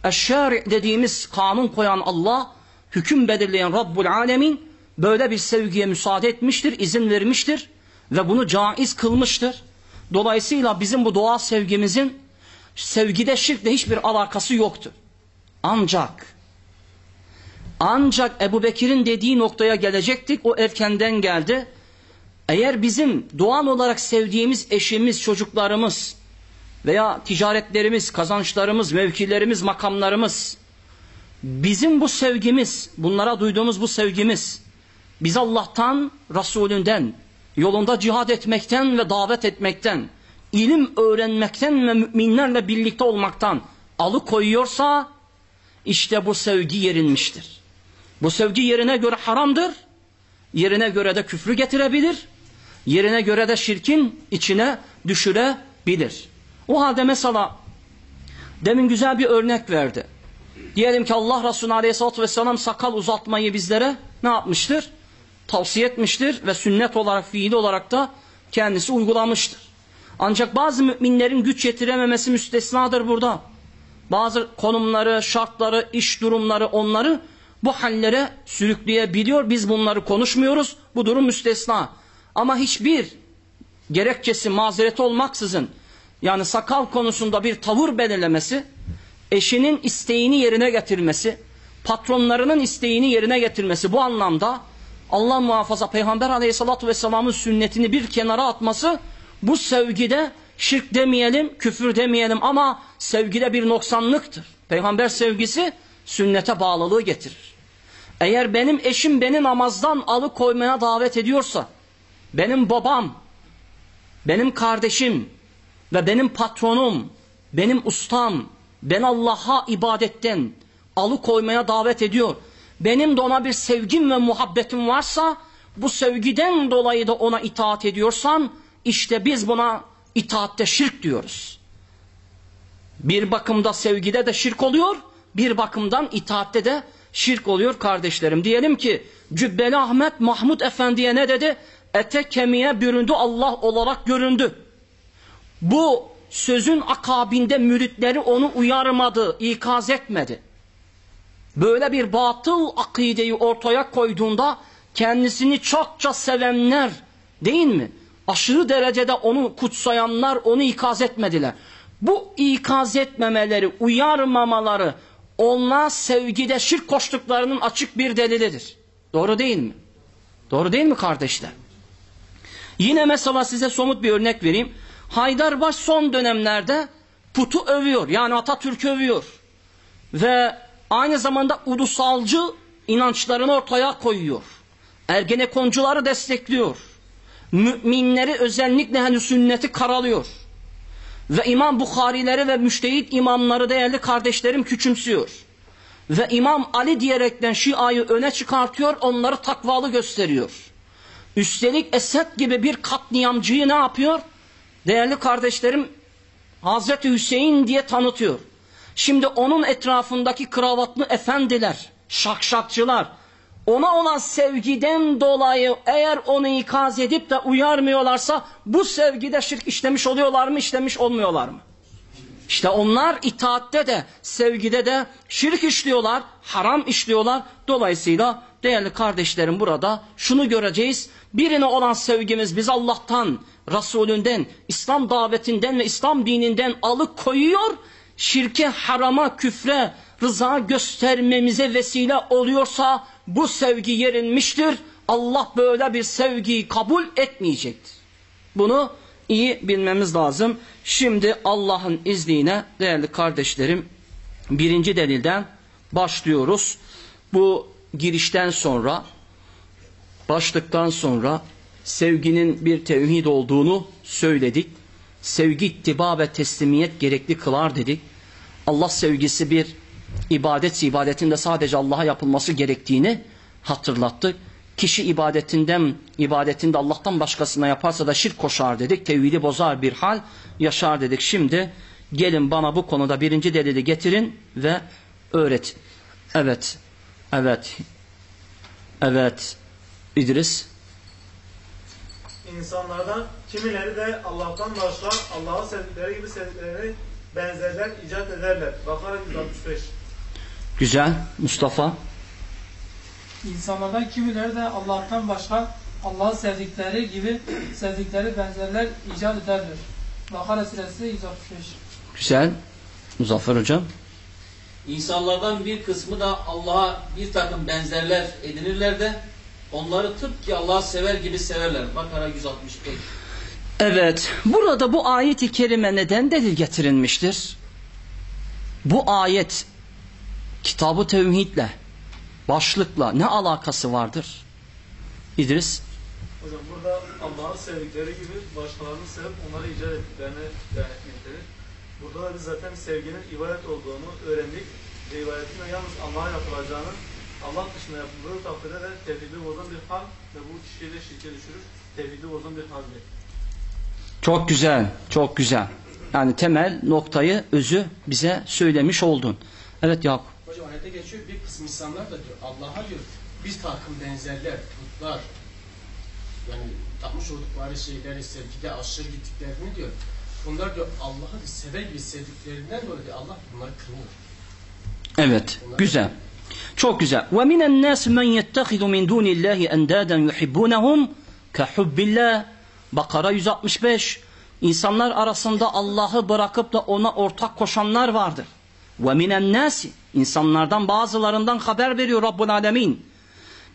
Eşşari dediğimiz kanun koyan Allah, hüküm belirleyen Rabbul Alemin böyle bir sevgiye müsaade etmiştir, izin vermiştir ve bunu caiz kılmıştır. Dolayısıyla bizim bu doğal sevgimizin sevgide şirkle hiçbir alakası yoktur. Ancak ancak Ebu Bekir'in dediği noktaya gelecektik. O erkenden geldi. Eğer bizim doğal olarak sevdiğimiz eşimiz, çocuklarımız veya ticaretlerimiz, kazançlarımız, mevkilerimiz, makamlarımız bizim bu sevgimiz, bunlara duyduğumuz bu sevgimiz biz Allah'tan, Resulünden, yolunda cihad etmekten ve davet etmekten, ilim öğrenmekten ve müminlerle birlikte olmaktan alıkoyuyorsa işte bu sevgi yerinmiştir. Bu sevgi yerine göre haramdır, yerine göre de küfrü getirebilir, yerine göre de şirkin içine düşürebilir. O halde mesela demin güzel bir örnek verdi. Diyelim ki Allah Resulü Aleyhisselatü Vesselam sakal uzatmayı bizlere ne yapmıştır? Tavsiye etmiştir ve sünnet olarak, fiili olarak da kendisi uygulamıştır. Ancak bazı müminlerin güç yetirememesi müstesnadır burada. Bazı konumları, şartları, iş durumları onları bu hallere sürükleyebiliyor. Biz bunları konuşmuyoruz. Bu durum müstesna. Ama hiçbir gerekçesi mazereti olmaksızın yani sakal konusunda bir tavır belirlemesi, eşinin isteğini yerine getirmesi, patronlarının isteğini yerine getirmesi bu anlamda Allah muhafaza Peygamber aleyhissalatü vesselamın sünnetini bir kenara atması bu sevgide şirk demeyelim, küfür demeyelim ama sevgide bir noksanlıktır. Peygamber sevgisi sünnete bağlılığı getirir. Eğer benim eşim beni namazdan alıkoymaya davet ediyorsa, benim babam, benim kardeşim ve benim patronum, benim ustam, ben Allah'a ibadetten alıkoymaya davet ediyor. Benim de ona bir sevgim ve muhabbetim varsa, bu sevgiden dolayı da ona itaat ediyorsam, işte biz buna itaatte şirk diyoruz. Bir bakımda sevgide de şirk oluyor, bir bakımdan itaatte de şirk oluyor kardeşlerim. Diyelim ki Cübbeli Ahmet Mahmud Efendi'ye ne dedi? Ete kemiğe büründü Allah olarak göründü. Bu sözün akabinde müritleri onu uyarmadı, ikaz etmedi. Böyle bir batıl akideyi ortaya koyduğunda kendisini çokça sevenler değil mi? Aşırı derecede onu kutsayanlar onu ikaz etmediler. Bu ikaz etmemeleri, uyarmamaları onlar sevgide şirk koştuklarının açık bir delilidir. Doğru değil mi? Doğru değil mi kardeşler? Yine mesela size somut bir örnek vereyim. Haydarbaş son dönemlerde putu övüyor. Yani Atatürk'ü övüyor. Ve aynı zamanda ulusalcı inançlarını ortaya koyuyor. Ergenekoncuları destekliyor. Müminleri özellikle hani sünneti karalıyor. Ve İmam Bukharileri ve müştehit imamları değerli kardeşlerim küçümsüyor. Ve İmam Ali diyerekten Şia'yı öne çıkartıyor, onları takvalı gösteriyor. Üstelik Esed gibi bir katliamcıyı ne yapıyor? Değerli kardeşlerim Hazreti Hüseyin diye tanıtıyor. Şimdi onun etrafındaki kravatlı efendiler, şakşakçılar, ona olan sevgiden dolayı eğer onu ikaz edip de uyarmıyorlarsa bu sevgide şirk işlemiş oluyorlar mı, işlemiş olmuyorlar mı? İşte onlar itaatte de, sevgide de şirk işliyorlar, haram işliyorlar. Dolayısıyla değerli kardeşlerim burada şunu göreceğiz. Birine olan sevgimiz biz Allah'tan, Resulünden, İslam davetinden ve İslam dininden alıkoyuyor. Şirke, harama, küfre, rıza göstermemize vesile oluyorsa bu sevgi yerinmiştir. Allah böyle bir sevgiyi kabul etmeyecektir. Bunu iyi bilmemiz lazım. Şimdi Allah'ın izniyle değerli kardeşlerim birinci delilden başlıyoruz. Bu girişten sonra başlıktan sonra sevginin bir tevhid olduğunu söyledik. Sevgi ittiba ve teslimiyet gerekli kılar dedik. Allah sevgisi bir ibadet ibadetinde sadece Allah'a yapılması gerektiğini hatırlattık. Kişi ibadetinden, ibadetinde Allah'tan başkasına yaparsa da şirk koşar dedik. Tevhidi bozar bir hal yaşar dedik. Şimdi Gelin bana bu konuda birinci delili getirin ve öğret. Evet. Evet. Evet. İdris. İnsanlardan kimileri de Allah'tan başka Allah'ı sevdikleri gibi sevdiklerini benzerler icat ederler. Bakara 165. Güzel. Mustafa. İnsanlardan kimileri de Allah'tan başka Allah'ı sevdikleri gibi sevdikleri benzerler icat ederler. Bakara suresi 165. Güzel. Muzaffer hocam. İnsanlardan bir kısmı da Allah'a bir takım benzerler edinirler de onları tıpkı Allah'ı sever gibi severler. Bakara 165. Evet, burada bu ayet-i kerime neden delil getirilmiştir? Bu ayet kitabı tevhidle, başlıkla ne alakası vardır? İdris, Hocam burada Allah'ı sevdikleri gibi başkalarını sevip onları icat ettiklerini beyan etmektedir. Burada da biz zaten sevginin ibadet olduğunu öğrendik. Ve ibadetin de yalnız Allah'a yapılacağını Allah dışında yapıldığı takdirde de tevhidi bozan bir hal ve bu kişiyi de şirke düşürür. Tevhidi bozan bir haldir. çok güzel, çok güzel. Yani temel noktayı, özü bize söylemiş oldun. Evet Yakup. Hocam ayette geçiyor bir kısım insanlar da diyor Allah'a diyor bir takım benzerler, putlar yani tapmış oldukları şeyleri sevgide aşırı gittiklerini diyor. Bunlar diyor Allah'ı sever gibi sevdiklerinden dolayı diyor, Allah bunları kınıyor. Evet, güzel. Çok güzel. Ve minen nas men yettehizu min dunillahi endaden yuhibbunahum kehubbillah. Bakara 165. İnsanlar arasında Allah'ı bırakıp da ona ortak koşanlar vardır. Ve minen nas insanlardan bazılarından haber veriyor Rabbul Alemin.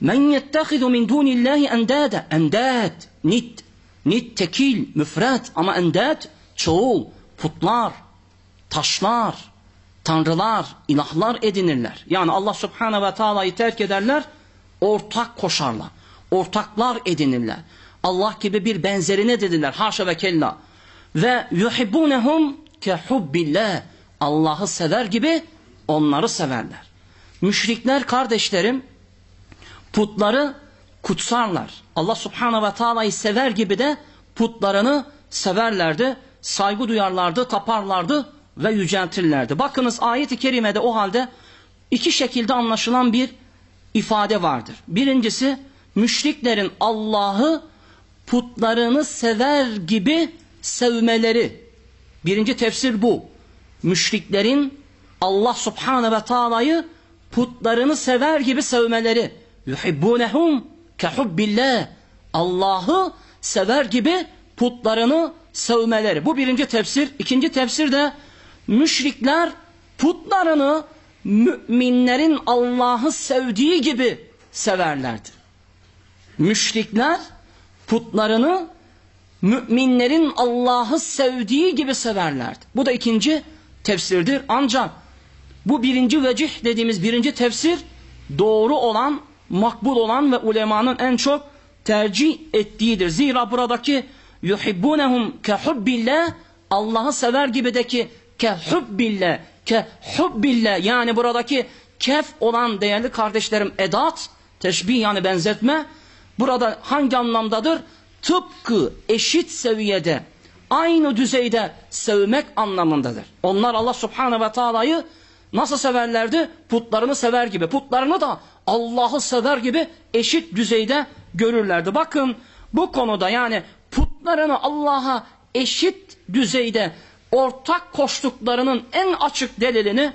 Men yettehizu min dunillahi endada. Endad, nit, nit tekil, müfret ama endad çoğul, putlar, taşlar, tanrılar, ilahlar edinirler. Yani Allah subhanahu ve taala'yı terk ederler, ortak koşarlar. Ortaklar edinirler. Allah gibi bir benzerini edinirler. Haşa ve kella. Ve yuhibbunehum kehubbillah. Allah'ı sever gibi onları severler. Müşrikler kardeşlerim putları kutsarlar. Allah subhanahu ve taala'yı sever gibi de putlarını severlerdi. Saygı duyarlardı, taparlardı ve yüceltirlerdi. Bakınız ayet-i kerimede o halde iki şekilde anlaşılan bir ifade vardır. Birincisi müşriklerin Allah'ı putlarını sever gibi sevmeleri. Birinci tefsir bu. Müşriklerin Allah subhanahu ve taala'yı putlarını sever gibi sevmeleri. Yuhibbunehum kehubbillah. Allah'ı sever gibi putlarını sevmeleri. Bu birinci tefsir. İkinci tefsir de müşrikler putlarını müminlerin Allah'ı sevdiği gibi severlerdi. Müşrikler putlarını müminlerin Allah'ı sevdiği gibi severlerdi. Bu da ikinci tefsirdir. Ancak bu birinci vecih dediğimiz birinci tefsir doğru olan, makbul olan ve ulemanın en çok tercih ettiğidir. Zira buradaki yuhibbunehum kehubbillah Allah'ı sever gibideki kehubbillah kehubbillah yani buradaki kef olan değerli kardeşlerim edat teşbih yani benzetme burada hangi anlamdadır? Tıpkı eşit seviyede aynı düzeyde sevmek anlamındadır. Onlar Allah subhanehu ve taala'yı nasıl severlerdi? Putlarını sever gibi. Putlarını da Allah'ı sever gibi eşit düzeyde görürlerdi. Bakın bu konuda yani putlarını Allah'a eşit düzeyde ortak koştuklarının en açık delilini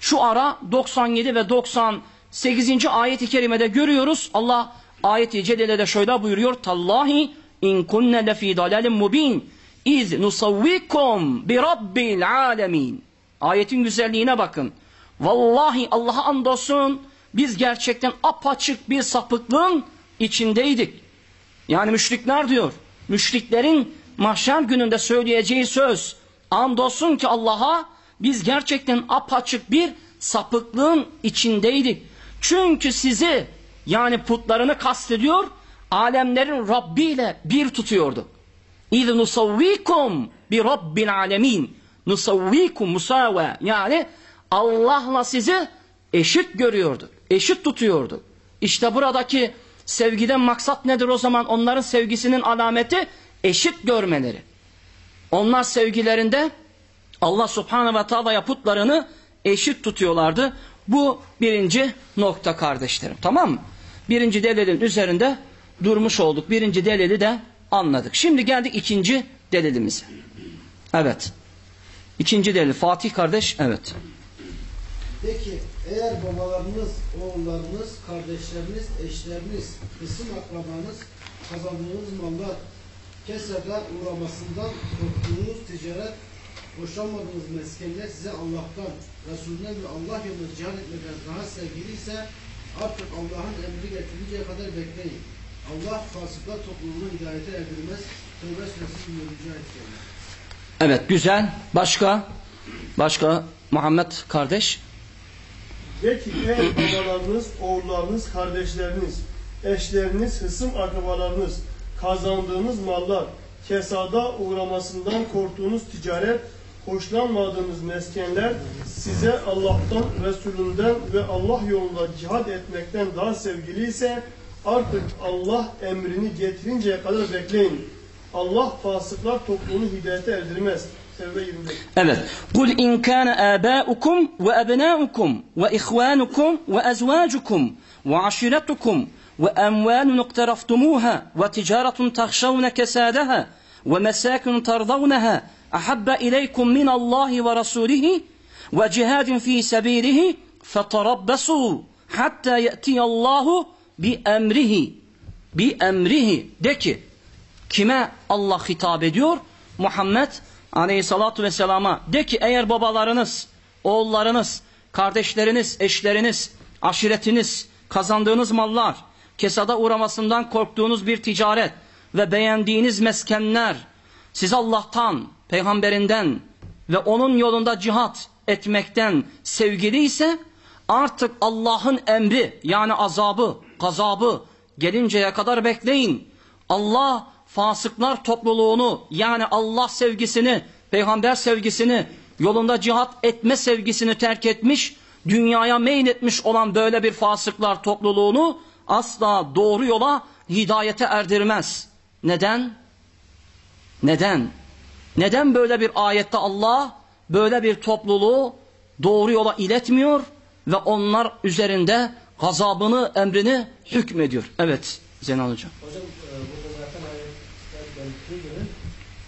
şu ara 97 ve 98. ayet-i kerimede görüyoruz. Allah ayet-i celilede şöyle buyuruyor. Tallahi in kunne lefî dalalin mubin iz nusavvikum bi rabbil alemin. Ayetin güzelliğine bakın. Vallahi Allah'a andolsun biz gerçekten apaçık bir sapıklığın içindeydik. Yani müşrikler diyor. Müşriklerin mahşer gününde söyleyeceği söz. Andolsun ki Allah'a biz gerçekten apaçık bir sapıklığın içindeydik. Çünkü sizi yani putlarını kastediyor alemlerin Rabbi ile bir tutuyordu. İz nusavvikum bi rabbil alemin. Nusavvikum musave yani Allah'la sizi eşit görüyordu. Eşit tutuyordu. İşte buradaki sevgiden maksat nedir o zaman? Onların sevgisinin alameti eşit görmeleri. Onlar sevgilerinde Allah subhanahu ve teala putlarını eşit tutuyorlardı. Bu birinci nokta kardeşlerim. Tamam mı? Birinci delilin üzerinde durmuş olduk. Birinci delili de anladık. Şimdi geldik ikinci delilimize. Evet. İkinci delil. Fatih kardeş. Evet. De ki eğer babalarınız, oğullarınız, kardeşleriniz, eşleriniz, kısım akrabanız, kazandığınız mallar, kesede uğramasından korktuğunuz ticaret, hoşlanmadığınız meskenler size Allah'tan, Resulüne ve Allah yolunda cihat etmeden daha sevgiliyse artık Allah'ın emri getirinceye kadar bekleyin. Allah fasıklar topluluğunu hidayete erdirmez. Tevbe suresi 20. ayet. Evet güzel. Başka? Başka? Muhammed kardeş. De ki eğer babalarınız, oğullarınız, kardeşleriniz, eşleriniz, hısım akrabalarınız, kazandığınız mallar, kesada uğramasından korktuğunuz ticaret, hoşlanmadığınız meskenler size Allah'tan, Resulünden ve Allah yolunda cihad etmekten daha sevgiliyse artık Allah emrini getirinceye kadar bekleyin. Allah fasıklar topluluğunu hidayete erdirmez. Tevbe 25. Evet. Kul in kana aba'ukum ve abna'ukum ve ihwanukum ve azwajukum ve aşiretukum ve emvalun iqtaraftumuha ve ticaretun tahşavne kesadaha ve mesakun tardawnaha ahabba ilaykum min Allahi ve rasulihi ve cihadin fi sabilihi fetarabbasu hatta ya'tiyallahu bi emrihi bi emrihi de ki kime Allah hitap ediyor? Muhammed Aleyhissalatu vesselama de ki eğer babalarınız, oğullarınız, kardeşleriniz, eşleriniz, aşiretiniz, kazandığınız mallar, kesada uğramasından korktuğunuz bir ticaret ve beğendiğiniz meskenler siz Allah'tan, peygamberinden ve onun yolunda cihat etmekten sevgili ise artık Allah'ın emri yani azabı, gazabı gelinceye kadar bekleyin. Allah fasıklar topluluğunu yani Allah sevgisini, peygamber sevgisini, yolunda cihat etme sevgisini terk etmiş, dünyaya meyletmiş olan böyle bir fasıklar topluluğunu asla doğru yola hidayete erdirmez. Neden? Neden? Neden böyle bir ayette Allah böyle bir topluluğu doğru yola iletmiyor ve onlar üzerinde gazabını, emrini hükmediyor? Evet Zeynal Hocam. Hocam e, burada zaten ayetler belirttiği gibi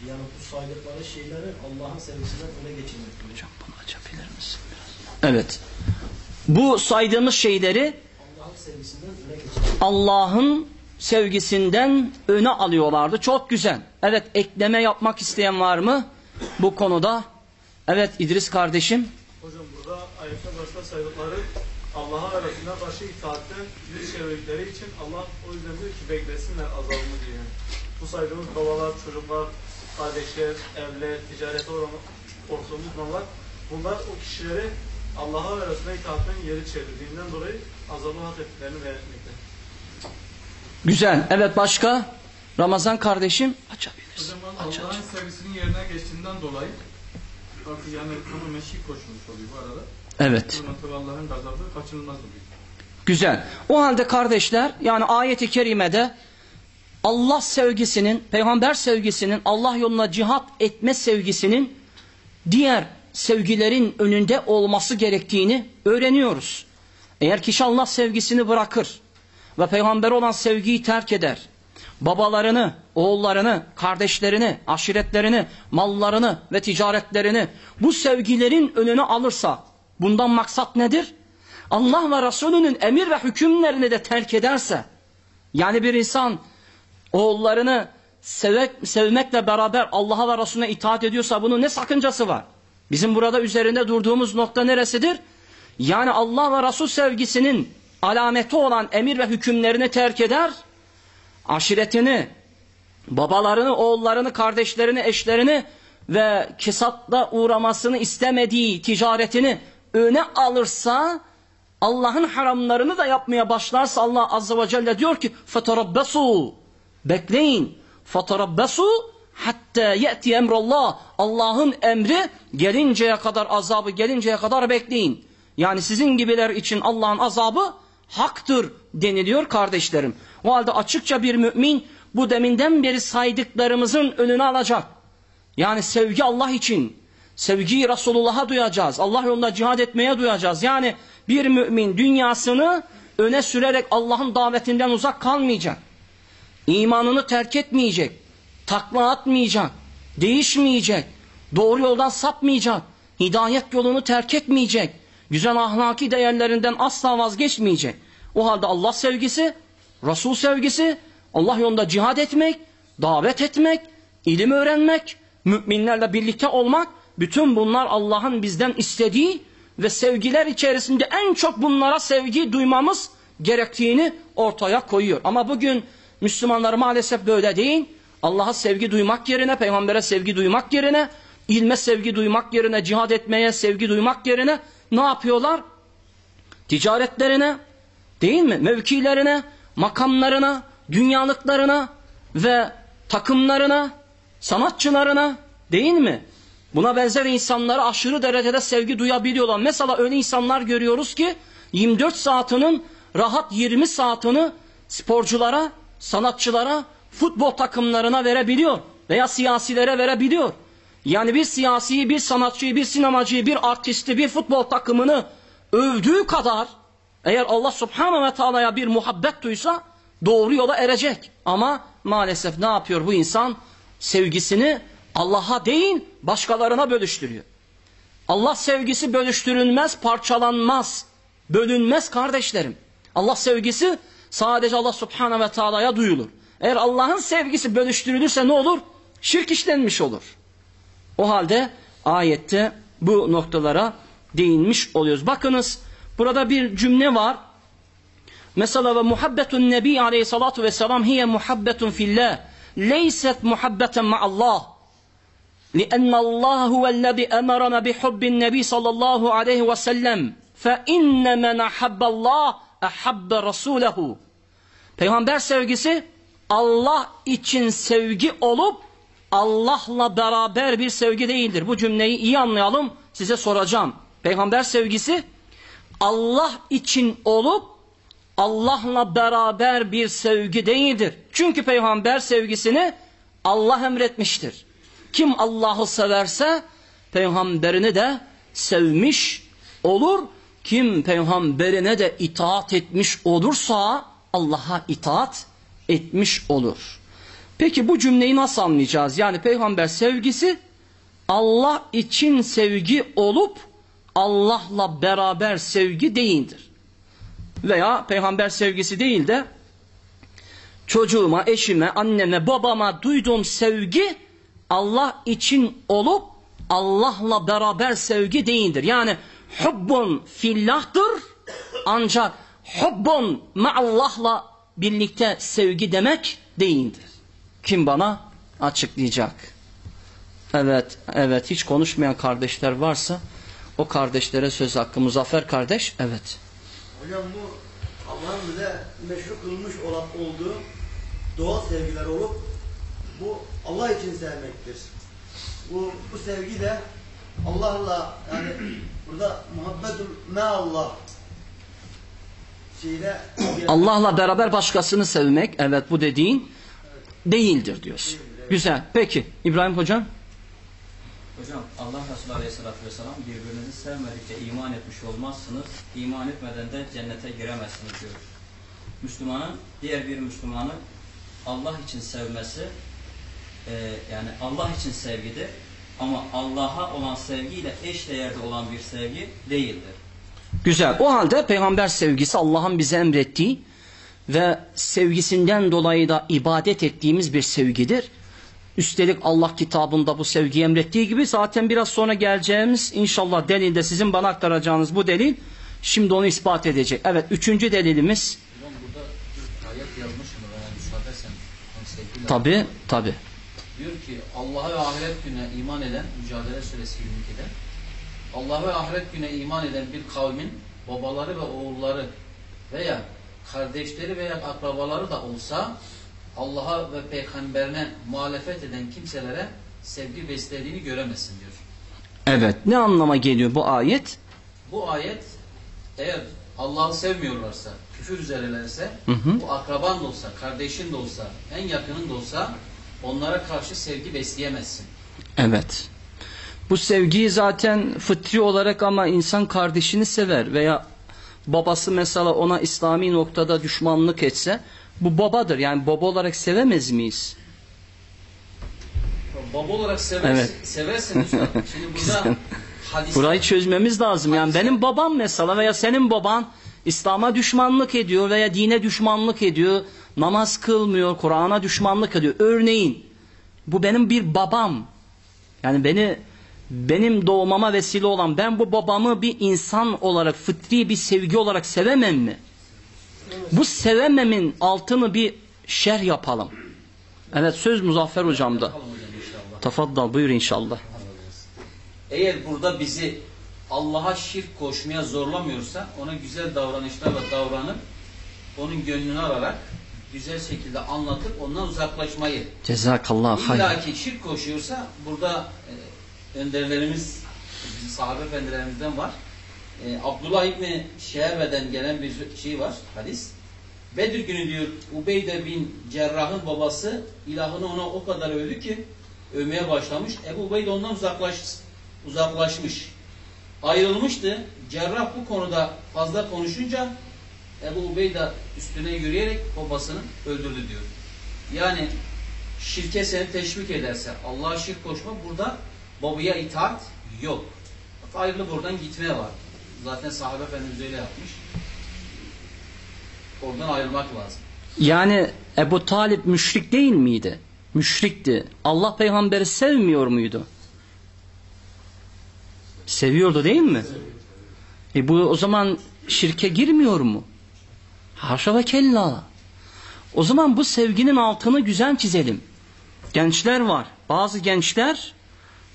yani bu saydıkları şeyleri Allah'ın sevgisinden öne geçirmek. Hocam bunu açabilir misin biraz? Evet. Bu saydığımız şeyleri Allah'ın sevgisinden öne geçirmek. Allah'ın sevgisinden öne alıyorlardı. Çok güzel. Evet ekleme yapmak isteyen var mı bu konuda? Evet İdris kardeşim. Hocam burada ayette başta saydıkları Allah'a ve Resulüne karşı itaatte yüz çevirdikleri için Allah o yüzden diyor ki beklesinler azabını. Yani. Bu saydığımız babalar, çocuklar, kardeşler, evler, ticarete oranı, korktuğumuz mallar bunlar o kişileri Allah'a ve Resulüne itaatten geri çevirdiğinden dolayı azabı hak ettiklerini belirtmekte. Güzel. Evet başka? Ramazan kardeşim. Açabilirsin. Allah'ın sevgisinin yerine geçtiğinden dolayı artık yani konu meşik koşulmuş oluyor bu arada. Evet. Allah'ın gazabı kaçınılmaz oluyor. Güzel. O halde kardeşler yani ayeti kerimede Allah sevgisinin, peygamber sevgisinin, Allah yoluna cihat etme sevgisinin diğer sevgilerin önünde olması gerektiğini öğreniyoruz. Eğer kişi Allah sevgisini bırakır ve peygamber olan sevgiyi terk eder, babalarını, oğullarını, kardeşlerini, aşiretlerini, mallarını ve ticaretlerini bu sevgilerin önüne alırsa bundan maksat nedir? Allah ve Resulünün emir ve hükümlerini de terk ederse yani bir insan oğullarını sevmek, sevmekle beraber Allah'a ve Resulüne itaat ediyorsa bunun ne sakıncası var? Bizim burada üzerinde durduğumuz nokta neresidir? Yani Allah ve Resul sevgisinin alameti olan emir ve hükümlerini terk eder, aşiretini, babalarını, oğullarını, kardeşlerini, eşlerini ve kesatla uğramasını istemediği ticaretini öne alırsa, Allah'ın haramlarını da yapmaya başlarsa Allah Azze ve Celle diyor ki فَتَرَبَّسُوا Bekleyin. فَتَرَبَّسُوا hatta ye'ti emrullah. Allah'ın emri gelinceye kadar azabı gelinceye kadar bekleyin. Yani sizin gibiler için Allah'ın azabı haktır deniliyor kardeşlerim. O halde açıkça bir mümin bu deminden beri saydıklarımızın önünü alacak. Yani sevgi Allah için, Sevgiyi Resulullah'a duyacağız. Allah yolunda cihad etmeye duyacağız. Yani bir mümin dünyasını öne sürerek Allah'ın davetinden uzak kalmayacak. İmanını terk etmeyecek. Takla atmayacak. Değişmeyecek. Doğru yoldan sapmayacak. Hidayet yolunu terk etmeyecek. Güzel ahlaki değerlerinden asla vazgeçmeyecek. O halde Allah sevgisi, Resul sevgisi, Allah yolunda cihad etmek, davet etmek, ilim öğrenmek, müminlerle birlikte olmak, bütün bunlar Allah'ın bizden istediği ve sevgiler içerisinde en çok bunlara sevgi duymamız gerektiğini ortaya koyuyor. Ama bugün Müslümanlar maalesef böyle değil. Allah'a sevgi duymak yerine, peygambere sevgi duymak yerine, ilme sevgi duymak yerine, cihad etmeye sevgi duymak yerine ne yapıyorlar? Ticaretlerine, değil mi? Mevkilerine, makamlarına, dünyalıklarına ve takımlarına, sanatçılarına, değil mi? Buna benzer insanlara aşırı derecede sevgi duyabiliyorlar. Mesela öyle insanlar görüyoruz ki 24 saatinin rahat 20 saatini sporculara, sanatçılara, futbol takımlarına verebiliyor veya siyasilere verebiliyor. Yani bir siyasiyi, bir sanatçıyı, bir sinemacıyı, bir artisti, bir futbol takımını övdüğü kadar eğer Allah subhanahu ve teala'ya bir muhabbet duysa doğru yola erecek. Ama maalesef ne yapıyor bu insan? Sevgisini Allah'a değil başkalarına bölüştürüyor. Allah sevgisi bölüştürülmez, parçalanmaz, bölünmez kardeşlerim. Allah sevgisi sadece Allah subhanahu ve teala'ya duyulur. Eğer Allah'ın sevgisi bölüştürülürse ne olur? Şirk işlenmiş olur. O halde ayette bu noktalara değinmiş oluyoruz. Bakınız burada bir cümle var. Mesela ve muhabbetun nebi aleyhissalatu vesselam hiye muhabbetun fillah. Leyset muhabbeten ma'allah. لأن الله هو الذي أمرنا بحب النبي صلى الله عليه وسلم فإن من أحب الله أحب رسوله Peygamber sevgisi Allah için sevgi olup Allah'la beraber bir sevgi değildir. Bu cümleyi iyi anlayalım. Size soracağım. Peygamber sevgisi Allah için olup Allah'la beraber bir sevgi değildir. Çünkü peygamber sevgisini Allah emretmiştir. Kim Allah'ı severse peygamberini de sevmiş olur. Kim peygamberine de itaat etmiş olursa Allah'a itaat etmiş olur. Peki bu cümleyi nasıl anlayacağız? Yani peygamber sevgisi Allah için sevgi olup Allah'la beraber sevgi değildir. Veya peygamber sevgisi değil de çocuğuma, eşime, anneme, babama duyduğum sevgi Allah için olup Allah'la beraber sevgi değildir. Yani hubbun fillahtır ancak hubbun ma'allah'la birlikte sevgi demek değildir. Kim bana açıklayacak? Evet, evet hiç konuşmayan kardeşler varsa o kardeşlere söz hakkı. Muzaffer kardeş, evet. Hocam bu Allah'ın bize meşru kılmış olan olduğu doğal sevgiler olup bu Allah için sevmektir. Bu, bu sevgi de Allah'la yani burada muhabbetül meallah Allah'la beraber başkasını sevmek, evet bu dediğin değildir diyorsun. Güzel. Peki İbrahim hocam? Hocam Allah Resulü Aleyhisselatü Vesselam birbirinizi sevmedikçe iman etmiş olmazsınız. İman etmeden de cennete giremezsiniz diyor. Müslümanın diğer bir Müslümanı Allah için sevmesi e, yani Allah için sevgidir. Ama Allah'a olan sevgiyle eş değerde olan bir sevgi değildir. Güzel. O halde peygamber sevgisi Allah'ın bize emrettiği ve sevgisinden dolayı da ibadet ettiğimiz bir sevgidir. Üstelik Allah kitabında bu sevgiyi emrettiği gibi zaten biraz sonra geleceğimiz inşallah delilde sizin bana aktaracağınız bu delil şimdi onu ispat edecek. Evet üçüncü delilimiz. Edersen hani. Tabi tabi. Diyor ki Allah'a ve ahiret gününe iman eden Mücadele Suresi 22'de Allah'a ve ahiret güne iman eden bir kavmin babaları ve oğulları veya kardeşleri veya akrabaları da olsa Allah'a ve peygamberine muhalefet eden kimselere sevgi beslediğini göremezsin diyor. Evet ne anlama geliyor bu ayet? Bu ayet eğer Allah'ı sevmiyorlarsa, küfür üzerelerse, Hı hı. bu akraban da olsa, kardeşin de olsa, en yakının da olsa onlara karşı sevgi besleyemezsin. Evet. Bu sevgiyi zaten fıtri olarak ama insan kardeşini sever veya babası mesela ona İslami noktada düşmanlık etse bu babadır. Yani baba olarak sevemez miyiz? Baba olarak seversin, Evet. seversin üstad. Şimdi burada hadis Burayı çözmemiz lazım. Yani benim babam mesela veya senin baban İslam'a düşmanlık ediyor veya dine düşmanlık ediyor. Namaz kılmıyor, Kur'an'a düşmanlık ediyor. Örneğin bu benim bir babam. Yani beni benim doğmama vesile olan ben bu babamı bir insan olarak fıtri bir sevgi olarak sevemem mi? Bu sevememin altını bir şer yapalım. Evet söz Muzaffer hocamda. Tafaddal buyur inşallah. Eğer burada bizi Allah'a şirk koşmaya zorlamıyorsa ona güzel davranışlarla davranıp onun gönlünü alarak güzel şekilde anlatıp ondan uzaklaşmayı Cezakallah hayır. İlla ki şirk koşuyorsa burada e, önderlerimiz bizim sahabe efendilerimizden var. E, Abdullah İbni Şehve'den gelen bir şey var hadis. Bedir günü diyor Ubeyde bin Cerrah'ın babası ilahını ona o kadar övdü ki övmeye başlamış. Ebu Ubeyde ondan uzaklaş, uzaklaşmış. Ayrılmıştı. Cerrah bu konuda fazla konuşunca Ebu Ubeyde üstüne yürüyerek babasını öldürdü diyor. Yani şirke seni teşvik ederse Allah'a şirk koşma burada babaya itaat yok. Bak ayrılıp buradan gitmeye var. Zaten sahabe efendimiz öyle yapmış. Oradan ayrılmak lazım. Yani Ebu Talip müşrik değil miydi? Müşrikti. Allah peygamberi sevmiyor muydu? Seviyordu değil mi? E bu o zaman şirke girmiyor mu? Haşa ve kella. O zaman bu sevginin altını güzel çizelim. Gençler var. Bazı gençler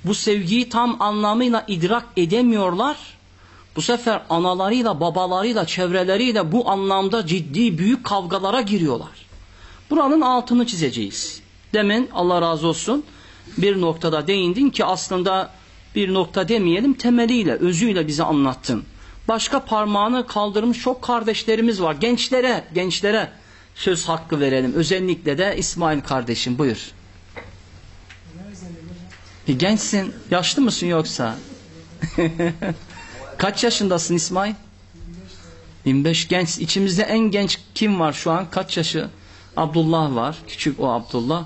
bu sevgiyi tam anlamıyla idrak edemiyorlar. Bu sefer analarıyla, babalarıyla, çevreleriyle bu anlamda ciddi büyük kavgalara giriyorlar. Buranın altını çizeceğiz. Demin Allah razı olsun bir noktada değindin ki aslında bir nokta demeyelim temeliyle, özüyle bize anlattın. Başka parmağını kaldırmış çok kardeşlerimiz var. Gençlere, gençlere söz hakkı verelim. Özellikle de İsmail kardeşim buyur. Bir gençsin. Yaşlı mısın yoksa? Kaç yaşındasın İsmail? 25 genç. İçimizde en genç kim var şu an? Kaç yaşı? Abdullah var. Küçük o Abdullah.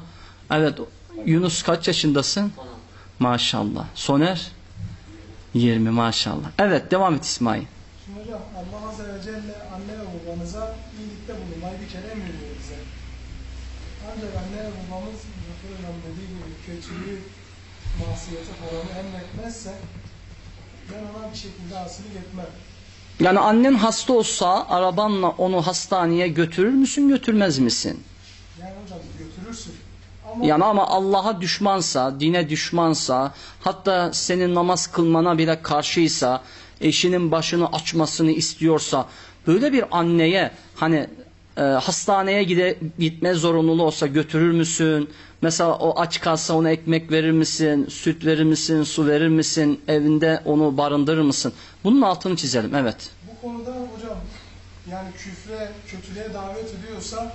Evet. Yunus kaç yaşındasın? Maşallah. Soner? 20 maşallah. Evet devam et İsmail. Şimdi hocam Allah Azze ve Celle anne ve babanıza iyilikte bulunmayı bir kere emrediyor bize. Ancak anne ve babamız Zafer Hocam dediği gibi kötülüğü, masiyeti falan emretmezse ben ona bir şekilde asilik etmem. Yani annen hasta olsa arabanla onu hastaneye götürür müsün götürmez misin? Yani hocam götürürsün. Ama Yani ama Allah'a düşmansa, dine düşmansa, hatta senin namaz kılmana bile karşıysa, eşinin başını açmasını istiyorsa, böyle bir anneye hani e, hastaneye gide, gitme zorunluluğu olsa götürür müsün? Mesela o aç kalsa ona ekmek verir misin? Süt verir misin? Su verir misin? Evinde onu barındırır mısın? Bunun altını çizelim. Evet. bu konuda hocam yani küfre, kötülüğe davet ediyorsa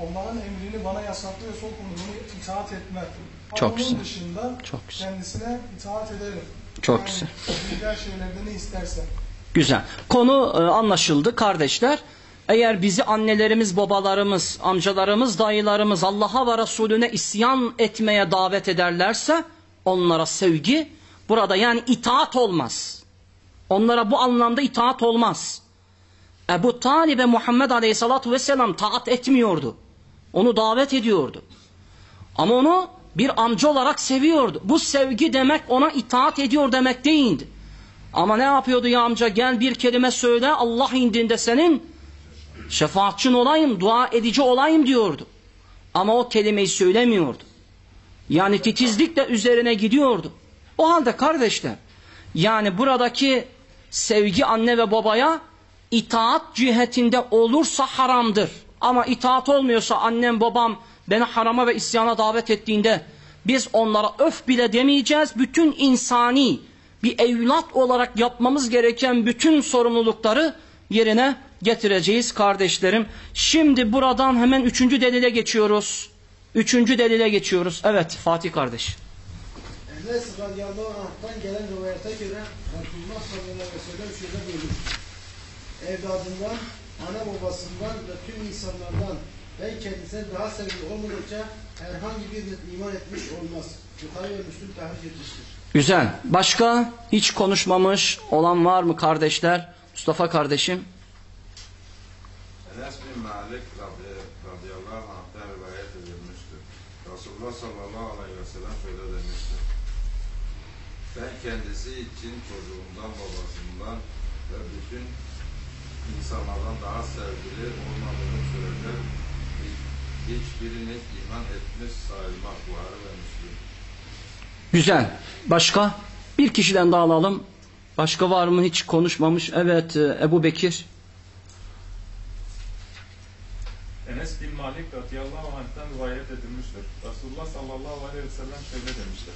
Allah'ın emrini bana yasaklıyorsa o konuda itaat etmem. Ama Çok onun güzel. dışında Çok güzel. kendisine itaat ederim. Çok yani, güzel. Diğer şeylerde ne isterse. Güzel. Konu e, anlaşıldı kardeşler. Eğer bizi annelerimiz, babalarımız, amcalarımız, dayılarımız Allah'a ve Resulüne isyan etmeye davet ederlerse onlara sevgi burada yani itaat olmaz. Onlara bu anlamda itaat olmaz. Ebu Talib'e Muhammed Aleyhisselatü Vesselam taat etmiyordu. Onu davet ediyordu. Ama onu bir amca olarak seviyordu. Bu sevgi demek ona itaat ediyor demek değildi. Ama ne yapıyordu ya amca gel bir kelime söyle Allah indinde senin şefaatçin olayım, dua edici olayım diyordu. Ama o kelimeyi söylemiyordu. Yani titizlikle üzerine gidiyordu. O halde kardeşler yani buradaki sevgi anne ve babaya itaat cihetinde olursa haramdır. Ama itaat olmuyorsa annem babam beni harama ve isyana davet ettiğinde biz onlara öf bile demeyeceğiz. Bütün insani bir evlat olarak yapmamız gereken bütün sorumlulukları yerine getireceğiz kardeşlerim. Şimdi buradan hemen üçüncü delile geçiyoruz. Üçüncü delile geçiyoruz. Evet Fatih kardeş. Enes radıyallahu anh'tan gelen rivayete göre Resulullah sallallahu aleyhi ve sellem şöyle buyurmuştur. Evladından, ana babasından ve tüm insanlardan ben kendisine daha sevgili olmadıkça herhangi biriniz iman etmiş olmaz. Bukhari ve Müslüm tahriş etmiştir. Güzel. Başka hiç konuşmamış olan var mı kardeşler? Mustafa kardeşim. Enes bin Malik radı- radıyallahu anh'tan rivayet edilmiştir. Resulullah sallallahu aleyhi ve sellem şöyle demiştir. Ben kendisi için çocuğundan, babasından ve bütün insanlardan daha sevgili olmadığını sürece hiç- hiçbiriniz iman etmiş sayılmaz. Buhari ve Müslim. Güzel. Başka? Bir kişiden daha alalım. Başka var mı hiç konuşmamış? Evet e, Ebu Bekir. Enes bin Malik radıyallahu anh'tan rivayet edilmiştir. Resulullah sallallahu aleyhi ve sellem şöyle demiştir.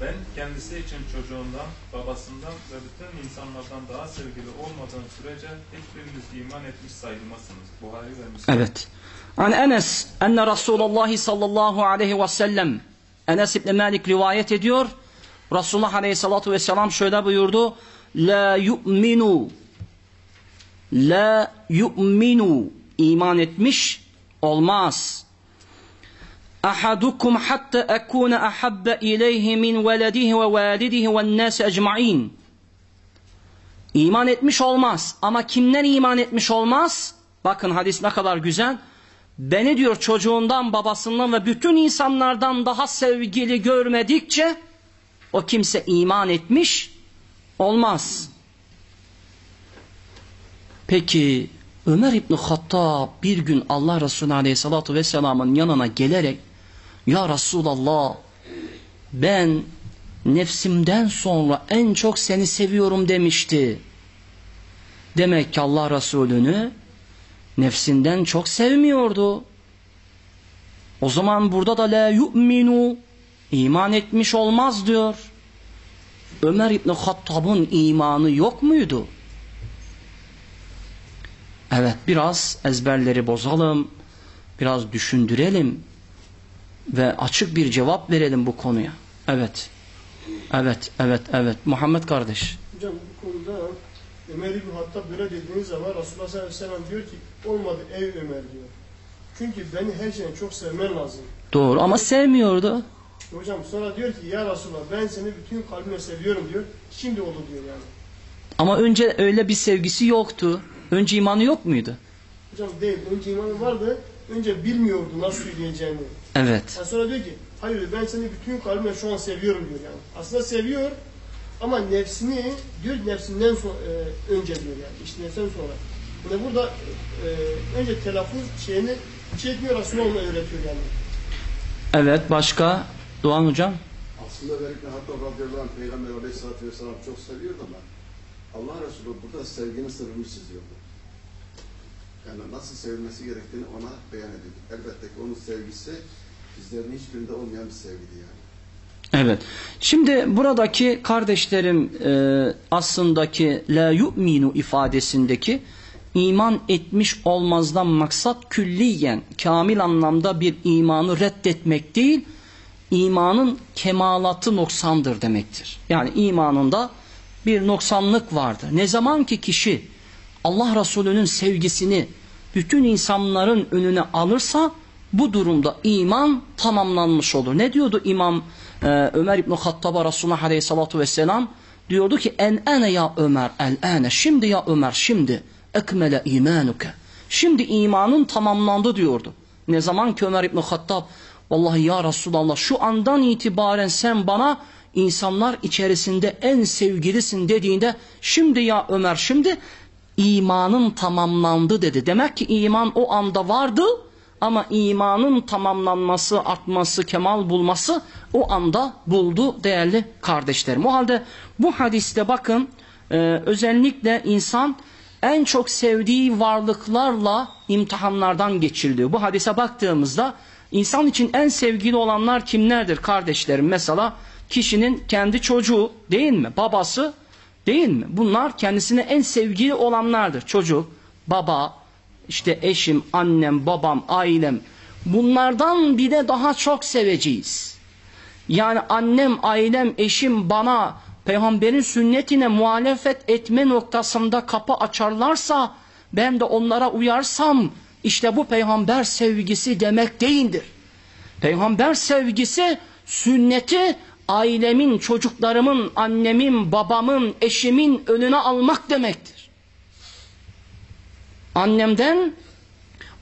Ben kendisi için çocuğundan, babasından ve bütün insanlardan daha sevgili olmadığım sürece hiçbiriniz iman etmiş sayılmazsınız. Buhari ve Müslim. Evet. An Enes enne Resulullah sallallahu aleyhi ve sellem Enes İbni Malik rivayet ediyor. Resulullah aleyhissalatu vesselam şöyle buyurdu. La yu'minu La yu'minu iman etmiş olmaz. Ahadukum hatta ekune ahabbe ileyhi min veledihi ve validihi ve nâsi ecma'in. İman etmiş olmaz. Ama kimden iman etmiş olmaz? Bakın hadis ne kadar güzel. Beni diyor çocuğundan, babasından ve bütün insanlardan daha sevgili görmedikçe o kimse iman etmiş olmaz. Peki Ömer İbni Hattab bir gün Allah Resulü Aleyhisselatü Vesselam'ın yanına gelerek Ya Resulallah ben nefsimden sonra en çok seni seviyorum demişti. Demek ki Allah Resulü'nü nefsinden çok sevmiyordu. O zaman burada da la yu'minu iman etmiş olmaz diyor. Ömer İbni Hattab'ın imanı yok muydu? Evet biraz ezberleri bozalım, biraz düşündürelim ve açık bir cevap verelim bu konuya. Evet, evet, evet, evet. Muhammed kardeş. Hocam bu konuda Ömer İbni Hattab böyle dediğiniz zaman Resulullah sallallahu aleyhi ve sellem diyor ki olmadı ey Ömer diyor. Çünkü beni her şeyden çok sevmen lazım. Doğru ama sevmiyordu. Hocam sonra diyor ki ya Resulullah ben seni bütün kalbimle seviyorum diyor. Şimdi oldu diyor yani. Ama önce öyle bir sevgisi yoktu. Önce imanı yok muydu? Hocam değil. Önce imanı vardı. Önce bilmiyordu nasıl söyleyeceğini. Evet. Yani sonra diyor ki hayır ben seni bütün kalbimle şu an seviyorum diyor yani. Aslında seviyor ama nefsini diyor nefsinden sonra, e, önce diyor yani. İşte nefsinden sonra. Yani burada e, önce telaffuz şeyini çekmiyor Resulullah onu öğretiyor yani. Evet başka? Doğan hocam? Aslında belki hatta radıyallahu anh Peygamber aleyhissalatü vesselam çok seviyordu ama Allah Resulü burada sevginin sırrını çiziyordu. Yani nasıl sevilmesi gerektiğini ona beyan ediyordu. Elbette ki onun sevgisi bizlerin hiçbirinde olmayan bir sevgiydi yani. Evet. Şimdi buradaki kardeşlerim e, aslındaki la yu'minu ifadesindeki iman etmiş olmazdan maksat külliyen kamil anlamda bir imanı reddetmek değil imanın kemalatı noksandır demektir. Yani imanında bir noksanlık vardır. Ne zaman ki kişi Allah Resulü'nün sevgisini bütün insanların önüne alırsa bu durumda iman tamamlanmış olur. Ne diyordu İmam e, Ömer İbni Hattab'a Resulullah Aleyhisselatü Vesselam? Diyordu ki en ene ya Ömer el ene şimdi ya Ömer şimdi ekmele imanuke. Şimdi imanın tamamlandı diyordu. Ne zaman ki Ömer İbni Hattab vallahi ya Resulallah şu andan itibaren sen bana insanlar içerisinde en sevgilisin dediğinde şimdi ya Ömer şimdi imanın tamamlandı dedi. Demek ki iman o anda vardı ama imanın tamamlanması, artması, kemal bulması o anda buldu değerli kardeşlerim. O halde bu hadiste bakın e, özellikle insan en çok sevdiği varlıklarla imtihanlardan geçiriliyor. Bu hadise baktığımızda insan için en sevgili olanlar kimlerdir kardeşlerim? Mesela kişinin kendi çocuğu değil mi? Babası değil mi? Bunlar kendisine en sevgili olanlardır. Çocuk, baba, işte eşim, annem, babam, ailem. Bunlardan bile daha çok seveceğiz. Yani annem, ailem, eşim bana peygamberin sünnetine muhalefet etme noktasında kapı açarlarsa ben de onlara uyarsam işte bu peygamber sevgisi demek değildir. Peygamber sevgisi sünneti ailemin, çocuklarımın, annemin, babamın, eşimin önüne almak demektir. Annemden,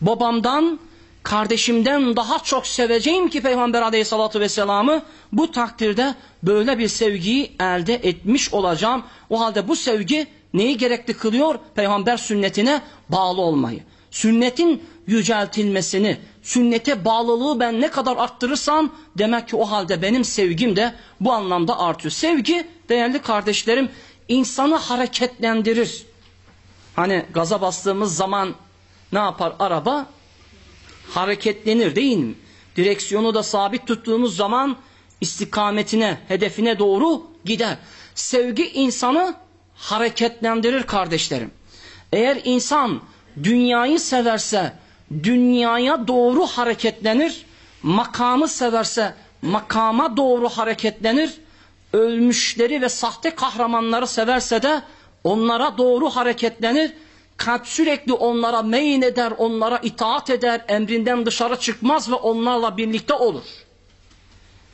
babamdan, kardeşimden daha çok seveceğim ki Peygamber aleyhissalatü vesselam'ı bu takdirde böyle bir sevgiyi elde etmiş olacağım. O halde bu sevgi neyi gerekli kılıyor? Peygamber sünnetine bağlı olmayı. Sünnetin yüceltilmesini, sünnete bağlılığı ben ne kadar arttırırsam demek ki o halde benim sevgim de bu anlamda artıyor. Sevgi değerli kardeşlerim insanı hareketlendirir. Hani gaza bastığımız zaman ne yapar araba? Hareketlenir değil mi? Direksiyonu da sabit tuttuğumuz zaman istikametine, hedefine doğru gider. Sevgi insanı hareketlendirir kardeşlerim. Eğer insan dünyayı severse dünyaya doğru hareketlenir, makamı severse makama doğru hareketlenir, ölmüşleri ve sahte kahramanları severse de onlara doğru hareketlenir, kalp sürekli onlara meyin eder, onlara itaat eder, emrinden dışarı çıkmaz ve onlarla birlikte olur.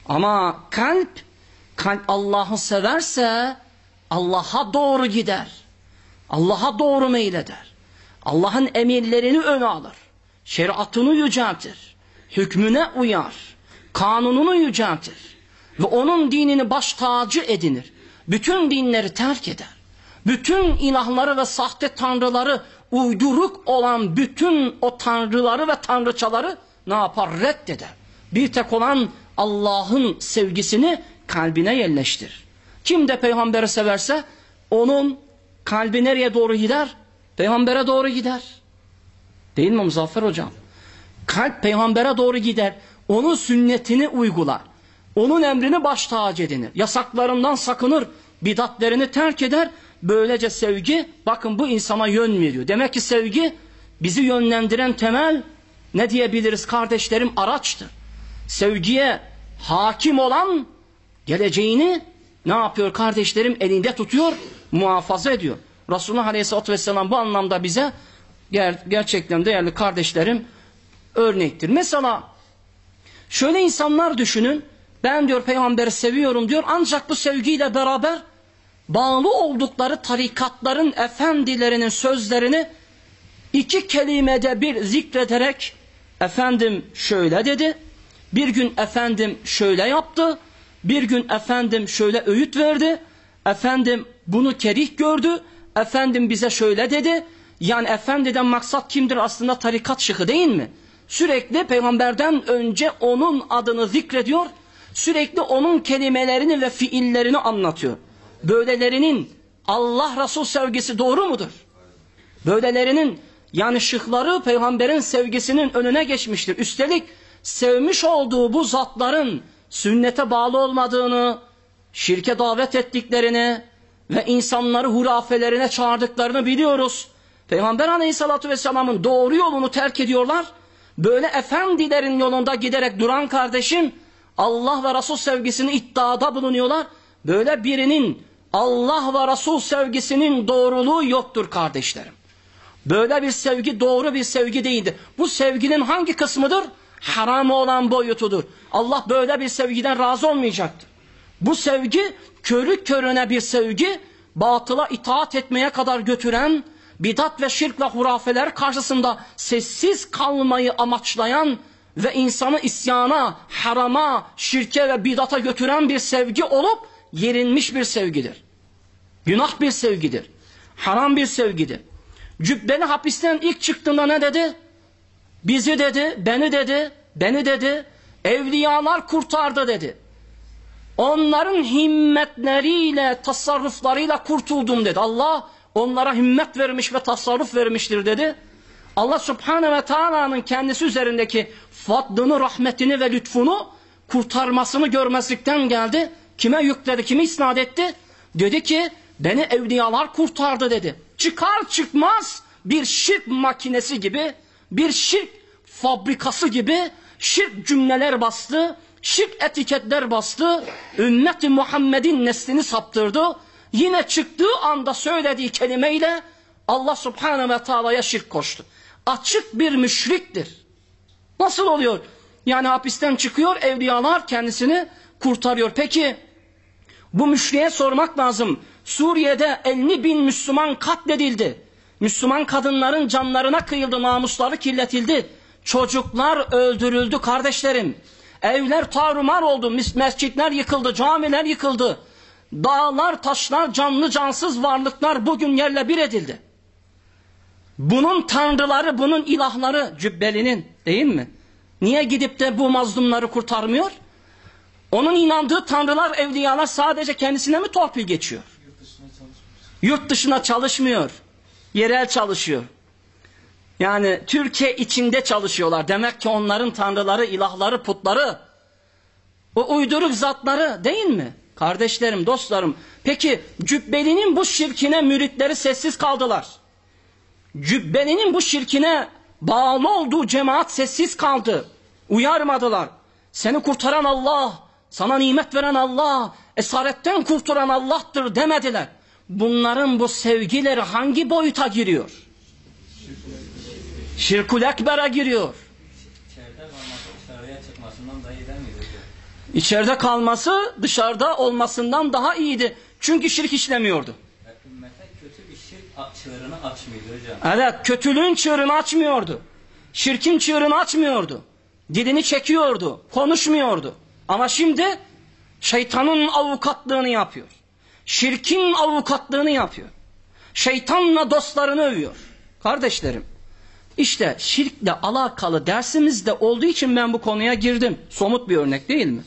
Ama kalp, kalp Allah'ı severse Allah'a doğru gider. Allah'a doğru meyleder. Allah'ın emirlerini öne alır. Şeriatını yüceltir. Hükmüne uyar. Kanununu yüceltir. Ve onun dinini baş tacı edinir. Bütün dinleri terk eder. Bütün ilahları ve sahte tanrıları uyduruk olan bütün o tanrıları ve tanrıçaları ne yapar? Reddeder. Bir tek olan Allah'ın sevgisini kalbine yerleştir. Kim de peygamberi severse onun kalbi nereye doğru gider? Peygambere doğru gider. Değil mi Muzaffer hocam? Kalp peygambere doğru gider. Onun sünnetini uygular. Onun emrini baş tacı edinir. Yasaklarından sakınır. Bidatlerini terk eder. Böylece sevgi bakın bu insana yön veriyor. Demek ki sevgi bizi yönlendiren temel ne diyebiliriz kardeşlerim araçtır. Sevgiye hakim olan geleceğini ne yapıyor kardeşlerim elinde tutuyor muhafaza ediyor. Resulullah Aleyhisselatü Vesselam bu anlamda bize ger gerçekten değerli kardeşlerim örnektir. Mesela şöyle insanlar düşünün. Ben diyor peygamberi seviyorum diyor. Ancak bu sevgiyle beraber bağlı oldukları tarikatların efendilerinin sözlerini iki kelimede bir zikrederek efendim şöyle dedi. Bir gün efendim şöyle yaptı. Bir gün efendim şöyle öğüt verdi. Efendim bunu kerih gördü. Efendim bize şöyle dedi yani efendiden maksat kimdir aslında tarikat şıkı değil mi sürekli peygamberden önce onun adını zikrediyor sürekli onun kelimelerini ve fiillerini anlatıyor böylelerinin Allah Resul sevgisi doğru mudur? Böylelerinin yani şıkları peygamberin sevgisinin önüne geçmiştir. Üstelik sevmiş olduğu bu zatların sünnete bağlı olmadığını, şirke davet ettiklerini ve insanları hurafelerine çağırdıklarını biliyoruz. Peygamber aleyhissalatü vesselamın doğru yolunu terk ediyorlar. Böyle efendilerin yolunda giderek duran kardeşim Allah ve Resul sevgisini iddiada bulunuyorlar. Böyle birinin Allah ve Resul sevgisinin doğruluğu yoktur kardeşlerim. Böyle bir sevgi doğru bir sevgi değildir. Bu sevginin hangi kısmıdır? Haram olan boyutudur. Allah böyle bir sevgiden razı olmayacaktır. Bu sevgi körü körüne bir sevgi, batıla itaat etmeye kadar götüren, bidat ve şirk ve hurafeler karşısında sessiz kalmayı amaçlayan ve insanı isyana, harama, şirke ve bidata götüren bir sevgi olup yerinmiş bir sevgidir. Günah bir sevgidir. Haram bir sevgidir. Cübbeli hapisten ilk çıktığında ne dedi? Bizi dedi, beni dedi, beni dedi, evliyalar kurtardı dedi. Onların himmetleriyle, tasarruflarıyla kurtuldum dedi. Allah onlara himmet vermiş ve tasarruf vermiştir dedi. Allah Subhanahu ve Taala'nın kendisi üzerindeki fadlını, rahmetini ve lütfunu kurtarmasını görmezlikten geldi. Kime yükledi, kimi isnat etti? Dedi ki beni evliyalar kurtardı dedi. Çıkar çıkmaz bir şirk makinesi gibi, bir şirk fabrikası gibi şirk cümleler bastı, şirk etiketler bastı. Ümmeti Muhammed'in neslini saptırdı. Yine çıktığı anda söylediği kelimeyle Allah subhanehu ve taala'ya şirk koştu. Açık bir müşriktir. Nasıl oluyor? Yani hapisten çıkıyor, evliyalar kendisini kurtarıyor. Peki bu müşriye sormak lazım. Suriye'de 50 bin Müslüman katledildi. Müslüman kadınların canlarına kıyıldı, namusları kirletildi. Çocuklar öldürüldü kardeşlerim. Evler tarumar oldu, mescitler yıkıldı, camiler yıkıldı. Dağlar, taşlar, canlı cansız varlıklar bugün yerle bir edildi. Bunun tanrıları, bunun ilahları cübbelinin değil mi? Niye gidip de bu mazlumları kurtarmıyor? Onun inandığı tanrılar, evliyalar sadece kendisine mi torpil geçiyor? Yurt dışına çalışmıyor. Yerel çalışıyor. Yani Türkiye içinde çalışıyorlar. Demek ki onların tanrıları, ilahları, putları, o uyduruk zatları değil mi? Kardeşlerim, dostlarım. Peki Cübbeli'nin bu şirkine müritleri sessiz kaldılar. Cübbeli'nin bu şirkine bağlı olduğu cemaat sessiz kaldı. Uyarmadılar. Seni kurtaran Allah, sana nimet veren Allah, esaretten kurtaran Allah'tır demediler. Bunların bu sevgileri hangi boyuta giriyor? Şirkul Ekber'e giriyor. İçeride kalması dışarıya çıkmasından daha iyi değil miydi hocam? İçeride kalması dışarıda olmasından daha iyiydi. Çünkü şirk işlemiyordu. Kötü bir şirk çığırını açmıyordu hocam. Evet kötülüğün çığırını açmıyordu. Şirkin çığırını açmıyordu. Dilini çekiyordu. Konuşmuyordu. Ama şimdi şeytanın avukatlığını yapıyor. Şirkin avukatlığını yapıyor. Şeytanla dostlarını övüyor. Kardeşlerim işte şirkle alakalı dersimizde olduğu için ben bu konuya girdim. Somut bir örnek değil mi?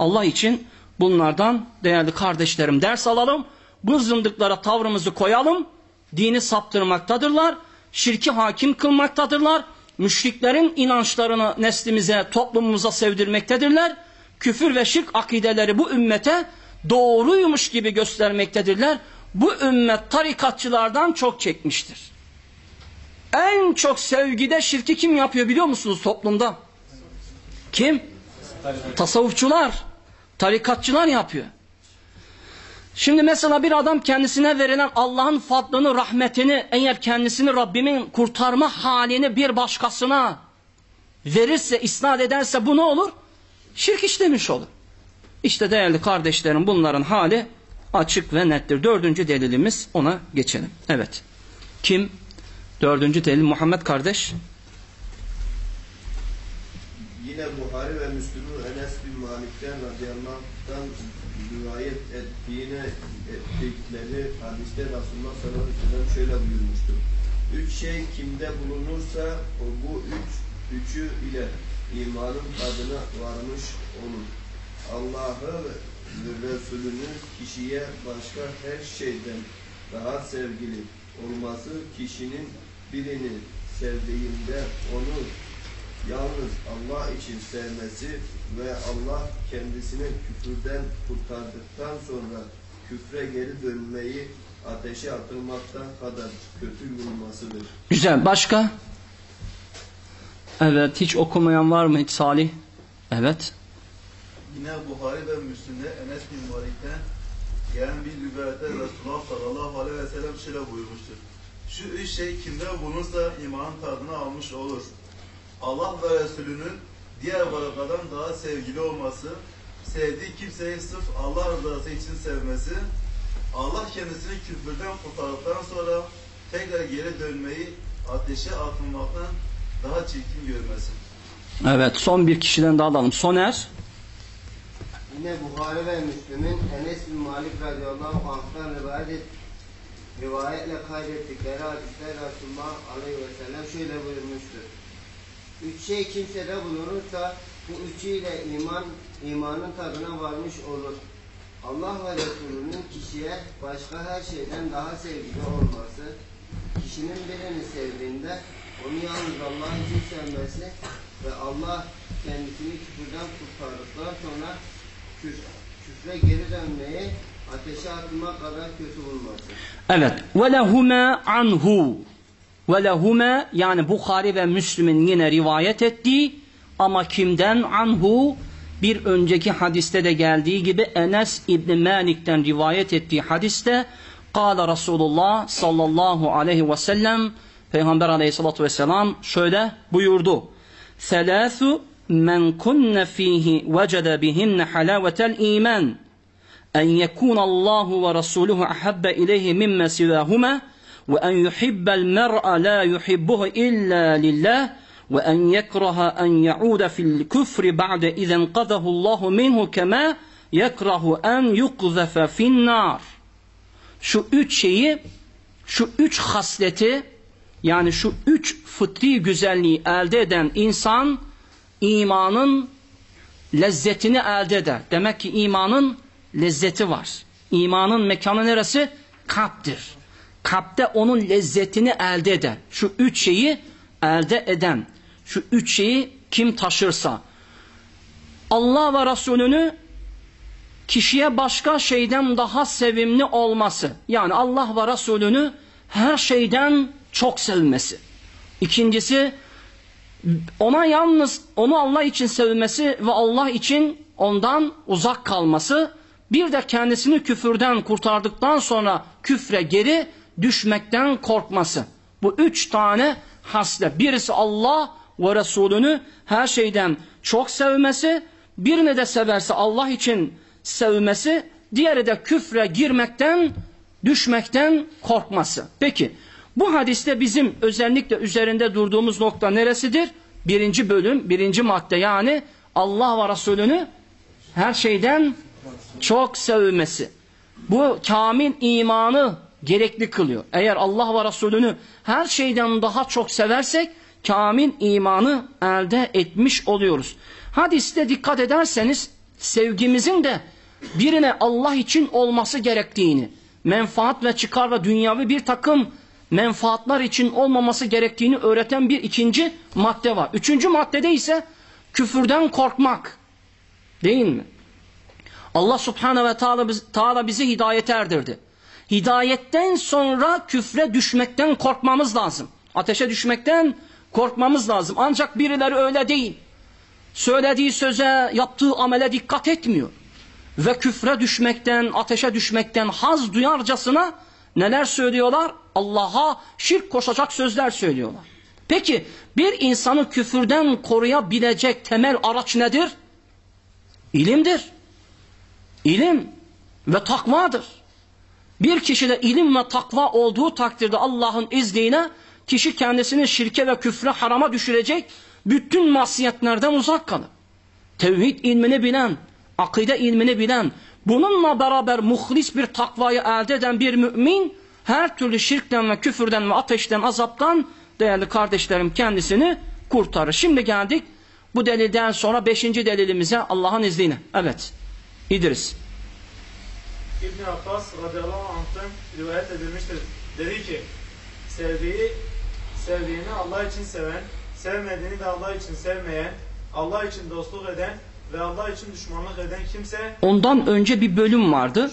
Allah için bunlardan değerli kardeşlerim ders alalım. Bu zındıklara tavrımızı koyalım. Dini saptırmaktadırlar. Şirki hakim kılmaktadırlar. Müşriklerin inançlarını neslimize, toplumumuza sevdirmektedirler. Küfür ve şirk akideleri bu ümmete doğruymuş gibi göstermektedirler. Bu ümmet tarikatçılardan çok çekmiştir. En çok sevgide şirki kim yapıyor biliyor musunuz toplumda? Kim? Tasavvufçular, tarikatçılar yapıyor. Şimdi mesela bir adam kendisine verilen Allah'ın fadlını, rahmetini, eğer kendisini Rabbimin kurtarma halini bir başkasına verirse, isnat ederse bu ne olur? Şirk işlemiş olur. İşte değerli kardeşlerim bunların hali açık ve nettir. Dördüncü delilimiz ona geçelim. Evet. Kim? Dördüncü delil Muhammed kardeş. Yine Buhari ve Müslüm'ün Enes bin Malik'ten radıyallahu rivayet ettiğine ettikleri hadiste Resulullah sallallahu aleyhi ve sellem şöyle buyurmuştur. Üç şey kimde bulunursa o bu üç üçü ile imanın tadına varmış olur. Allah'ı ve Resulünü kişiye başka her şeyden daha sevgili olması kişinin birini sevdiğinde onu yalnız Allah için sevmesi ve Allah kendisini küfürden kurtardıktan sonra küfre geri dönmeyi ateşe atılmaktan kadar kötü bulmasıdır. Güzel. Başka? Evet. Hiç okumayan var mı hiç Salih? Evet. Yine Buhari ve Müslim'de Enes bin Malik'ten gelen bir rivayette Resulullah sallallahu aleyhi ve sellem şöyle buyurmuştur. Şu üç şey kimde bulunursa imanın tadını almış olur. Allah ve Resulünün diğer varlıklardan daha sevgili olması, sevdiği kimseyi sırf Allah rızası için sevmesi, Allah kendisini küfürden kurtardıktan sonra tekrar geri dönmeyi ateşe atılmaktan daha çirkin görmesi. Evet. Son bir kişiden daha alalım. Soner. Yine Buhari ve Müslüm'ün Enes bin Malik radıyallahu anh'tan rivayet, et, rivayetle kaydettikleri hadiste Resulullah aleyhi ve sellem şöyle buyurmuştur. Üç şey kimsede bulunursa bu üçüyle iman, imanın tadına varmış olur. Allah ve Resulünün kişiye başka her şeyden daha sevgili olması, kişinin birini sevdiğinde onu yalnız Allah için sevmesi ve Allah kendisini küfürden kurtardıktan sonra küf, küfre geri dönmeyi ateşe atılmak kadar kötü bulması. Evet. Ve lehuma. Ve lehuma yani Bukhari ve Müslim'in yine rivayet ettiği ama kimden anhu? bir önceki hadiste de geldiği gibi Enes İbni Malik'ten rivayet ettiği hadiste Kale Resulullah sallallahu aleyhi ve sellem Peygamber aleyhissalatü vesselam şöyle buyurdu. Selâthu men kunne fihi vecede bihinne halavetel iman en yekuna Allahu ve Resuluhu ahabbe ileyhi mimme sivahuma ve en yuhibbel mer'a la yuhibbuhu illa lillah ve en yekraha en yauda fil küfri ba'de izen qadahu Allahu minhu kema yekrahu en yukzefe fin nar. Şu üç şeyi, şu üç hasleti yani şu üç fıtri güzelliği elde eden insan imanın lezzetini elde eder. Demek ki imanın lezzeti var. İmanın mekanı neresi? Kalptir. Kalpte onun lezzetini elde eder. Şu üç şeyi elde eden, şu üç şeyi kim taşırsa, Allah ve Resulünü kişiye başka şeyden daha sevimli olması. Yani Allah ve Resulünü her şeyden çok sevmesi. İkincisi ona yalnız onu Allah için sevmesi ve Allah için ondan uzak kalması. Bir de kendisini küfürden kurtardıktan sonra küfre geri düşmekten korkması. Bu üç tane hasle. Birisi Allah ve Resulünü her şeyden çok sevmesi. Birini de severse Allah için sevmesi. Diğeri de küfre girmekten, düşmekten korkması. Peki bu hadiste bizim özellikle üzerinde durduğumuz nokta neresidir? Birinci bölüm, birinci madde yani Allah ve Resulünü her şeyden çok sevmesi. Bu kamil imanı gerekli kılıyor. Eğer Allah ve Resulünü her şeyden daha çok seversek kamil imanı elde etmiş oluyoruz. Hadiste dikkat ederseniz sevgimizin de birine Allah için olması gerektiğini, menfaat ve çıkar ve dünyavi bir takım menfaatlar için olmaması gerektiğini öğreten bir ikinci madde var. Üçüncü maddede ise küfürden korkmak. Değil mi? Allah subhanehu ve teala, teala bizi hidayete erdirdi. Hidayetten sonra küfre düşmekten korkmamız lazım. Ateşe düşmekten korkmamız lazım. Ancak birileri öyle değil. Söylediği söze, yaptığı amele dikkat etmiyor. Ve küfre düşmekten, ateşe düşmekten haz duyarcasına neler söylüyorlar? Allah'a şirk koşacak sözler söylüyorlar. Peki bir insanı küfürden koruyabilecek temel araç nedir? İlimdir. İlim ve takvadır. Bir kişide ilim ve takva olduğu takdirde Allah'ın izniyle kişi kendisini şirke ve küfre harama düşürecek bütün masiyetlerden uzak kalır. Tevhid ilmini bilen, akide ilmini bilen, bununla beraber muhlis bir takvayı elde eden bir mümin her türlü şirkten ve küfürden ve ateşten, azaptan değerli kardeşlerim kendisini kurtarır. Şimdi geldik bu delilden sonra beşinci delilimize Allah'ın izniyle. Evet. İdris. İbn Abbas radıyallahu anh'tan rivayet edilmiştir. Dedi ki, sevdiği, sevdiğini Allah için seven, sevmediğini de Allah için sevmeyen, Allah için dostluk eden ve Allah için düşmanlık eden kimse Ondan önce bir bölüm vardı.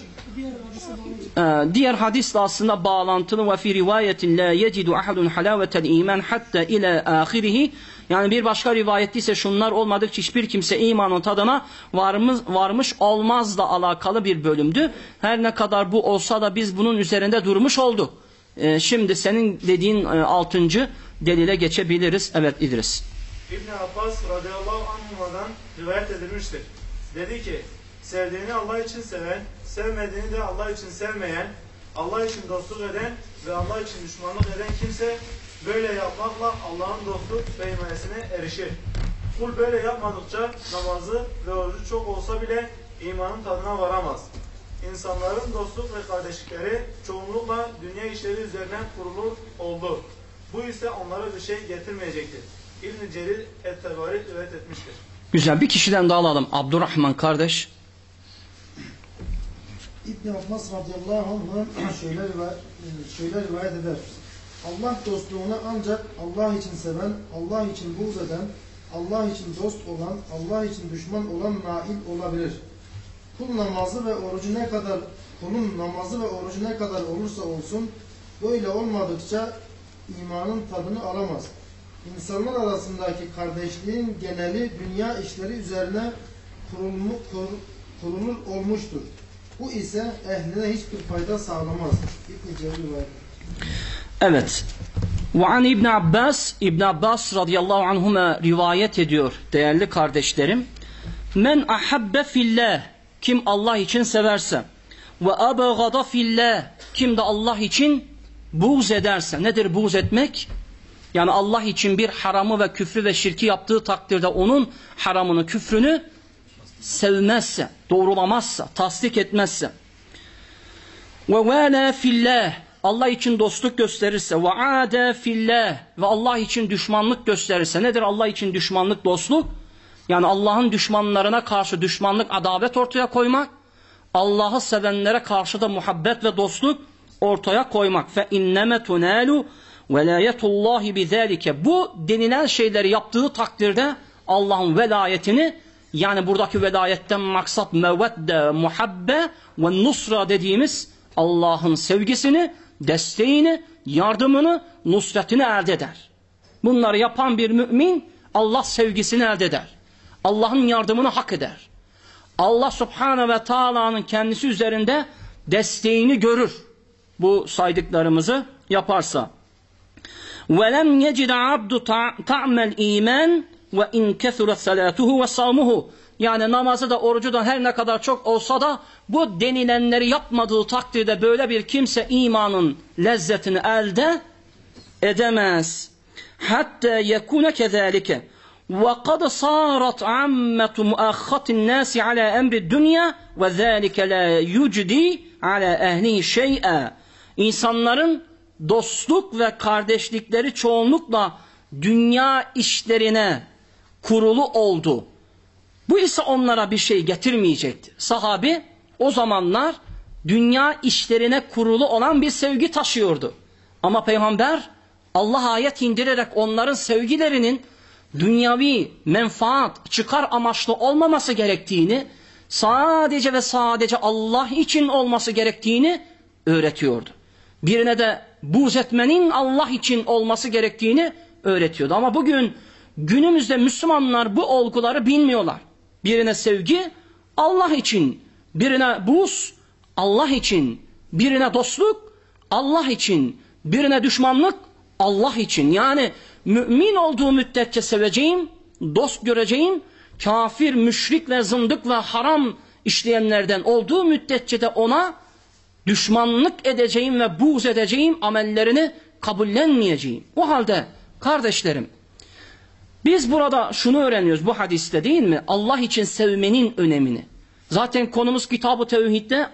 Ee, diğer hadisle aslında bağlantılı ve fi rivayetin la yecidu ahadun halavetel iman hatta ila ahirihi yani bir başka rivayette ise şunlar olmadıkça hiçbir kimse imanın tadına varmış, varmış olmazla alakalı bir bölümdü. Her ne kadar bu olsa da biz bunun üzerinde durmuş olduk. Ee, şimdi senin dediğin e, altıncı delile geçebiliriz. Evet İdris. İbn Abbas radıyallahu anhuma'dan rivayet edilmiştir. Dedi ki, sevdiğini Allah için seven, sevmediğini de Allah için sevmeyen, Allah için dostluk eden ve Allah için düşmanlık eden kimse böyle yapmakla Allah'ın dostluk ve himayesine erişir. Kul böyle yapmadıkça namazı ve orucu çok olsa bile imanın tadına varamaz. İnsanların dostluk ve kardeşlikleri çoğunlukla dünya işleri üzerinden kurulu oldu. Bu ise onlara bir şey getirmeyecektir. İbn-i Celil et-Tebari rivayet etmiştir. Güzel bir kişiden daha alalım. Abdurrahman kardeş. İbn Abbas radıyallahu anh şöyle rivayet, şöyle rivayet eder. Allah dostluğunu ancak Allah için seven, Allah için buğz eden, Allah için dost olan, Allah için düşman olan nail olabilir. Kul namazı ve orucu ne kadar kulun namazı ve orucu ne kadar olursa olsun böyle olmadıkça imanın tadını alamaz. İnsanlar arasındaki kardeşliğin geneli dünya işleri üzerine kurulmu, kur, kurulur olmuştur. Bu ise ehline hiçbir fayda sağlamaz. İbn-i Evet. Ve an İbn Abbas, İbn Abbas radıyallahu anhuma rivayet ediyor değerli kardeşlerim. Men ahabbe fillah kim Allah için severse ve abagada fillah kim de Allah için buğz ederse. Nedir buğz etmek? Yani Allah için bir haramı ve küfrü ve şirki yaptığı takdirde onun haramını, küfrünü sevmezse, doğrulamazsa, tasdik etmezse. Ve vela fillah Allah için dostluk gösterirse ve ade fillah ve Allah için düşmanlık gösterirse nedir Allah için düşmanlık dostluk? Yani Allah'ın düşmanlarına karşı düşmanlık adavet ortaya koymak, Allah'ı sevenlere karşı da muhabbet ve dostluk ortaya koymak. Fe inneme tunalu velayetullahi bizalike. Bu denilen şeyleri yaptığı takdirde Allah'ın velayetini yani buradaki velayetten maksat mevedde, muhabbe ve nusra dediğimiz Allah'ın sevgisini, desteğini, yardımını, nusretini elde eder. Bunları yapan bir mümin Allah sevgisini elde eder. Allah'ın yardımını hak eder. Allah subhanahu ve taala'nın kendisi üzerinde desteğini görür. Bu saydıklarımızı yaparsa. وَلَمْ يَجِدَ عَبْدُ تَعْمَ الْا۪يمَانِ وَاِنْ كَثُرَ صَلَاتُهُ وَصَوْمُهُ yani namazı da orucu da her ne kadar çok olsa da bu denilenleri yapmadığı takdirde böyle bir kimse imanın lezzetini elde edemez. Hatta yekune kezalike ve kad sarat ammetu muakhatin nasi ala emri dünya ve zalike la yucdi ala ehli şey'e. İnsanların dostluk ve kardeşlikleri çoğunlukla dünya işlerine kurulu oldu. Bu ise onlara bir şey getirmeyecekti. Sahabi o zamanlar dünya işlerine kurulu olan bir sevgi taşıyordu. Ama peygamber Allah ayet indirerek onların sevgilerinin dünyavi menfaat, çıkar amaçlı olmaması gerektiğini, sadece ve sadece Allah için olması gerektiğini öğretiyordu. Birine de buğz etmenin Allah için olması gerektiğini öğretiyordu. Ama bugün günümüzde Müslümanlar bu olguları bilmiyorlar. Birine sevgi Allah için, birine buğz Allah için, birine dostluk Allah için, birine düşmanlık Allah için. Yani mümin olduğu müddetçe seveceğim, dost göreceğim, kafir, müşrik ve zındık ve haram işleyenlerden olduğu müddetçe de ona düşmanlık edeceğim ve buğz edeceğim amellerini kabullenmeyeceğim. O halde kardeşlerim biz burada şunu öğreniyoruz bu hadiste değil mi? Allah için sevmenin önemini. Zaten konumuz kitabı tevhidde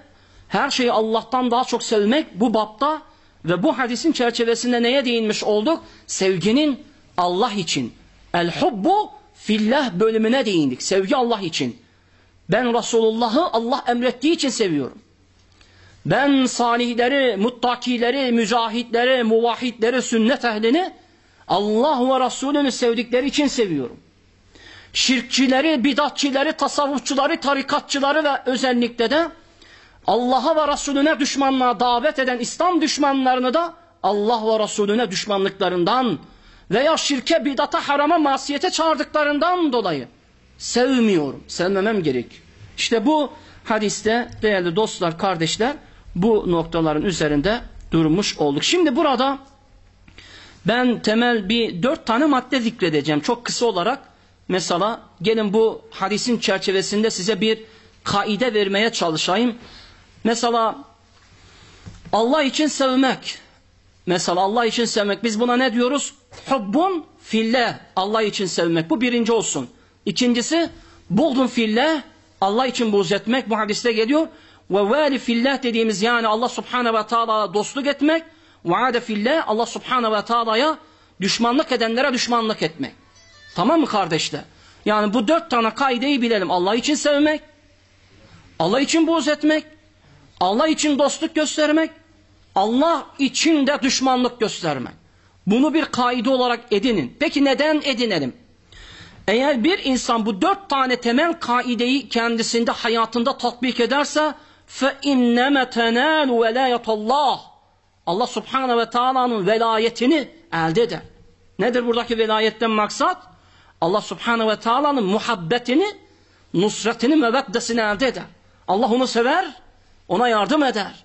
her şeyi Allah'tan daha çok sevmek bu bapta ve bu hadisin çerçevesinde neye değinmiş olduk? Sevginin Allah için. El hubbu fillah bölümüne değindik. Sevgi Allah için. Ben Resulullah'ı Allah emrettiği için seviyorum. Ben salihleri, muttakileri, mücahitleri, muvahhidleri, sünnet ehlini Allah ve Resulünü sevdikleri için seviyorum. Şirkçileri, bidatçileri, tasavvufçuları, tarikatçıları ve özellikle de Allah'a ve Resulüne düşmanlığa davet eden İslam düşmanlarını da Allah ve Resulüne düşmanlıklarından veya şirke, bidata, harama, masiyete çağırdıklarından dolayı sevmiyorum, sevmemem gerek. İşte bu hadiste değerli dostlar, kardeşler bu noktaların üzerinde durmuş olduk. Şimdi burada ben temel bir dört tane madde zikredeceğim çok kısa olarak. Mesela gelin bu hadisin çerçevesinde size bir kaide vermeye çalışayım. Mesela Allah için sevmek. Mesela Allah için sevmek. Biz buna ne diyoruz? Hubbun fillah. Allah için sevmek. Bu birinci olsun. İkincisi buğdun fillah. Allah için buğz etmek. Bu hadiste geliyor. Ve vali fillah dediğimiz yani Allah subhanahu ve taala dostluk etmek. Ve ade fillah Allah subhanahu ve taala'ya düşmanlık edenlere düşmanlık etmek. Tamam mı kardeşler? Yani bu dört tane kaideyi bilelim. Allah için sevmek, Allah için buğz etmek, Allah için dostluk göstermek, Allah için de düşmanlık göstermek. Bunu bir kaide olarak edinin. Peki neden edinelim? Eğer bir insan bu dört tane temel kaideyi kendisinde hayatında tatbik ederse فَاِنَّمَ تَنَالُ وَلَايَةَ اللّٰهِ Allah subhanahu ve taala'nın velayetini elde eder. Nedir buradaki velayetten maksat? Allah subhanahu ve taala'nın muhabbetini, nusretini meveddesini elde eder. Allah onu sever, ona yardım eder.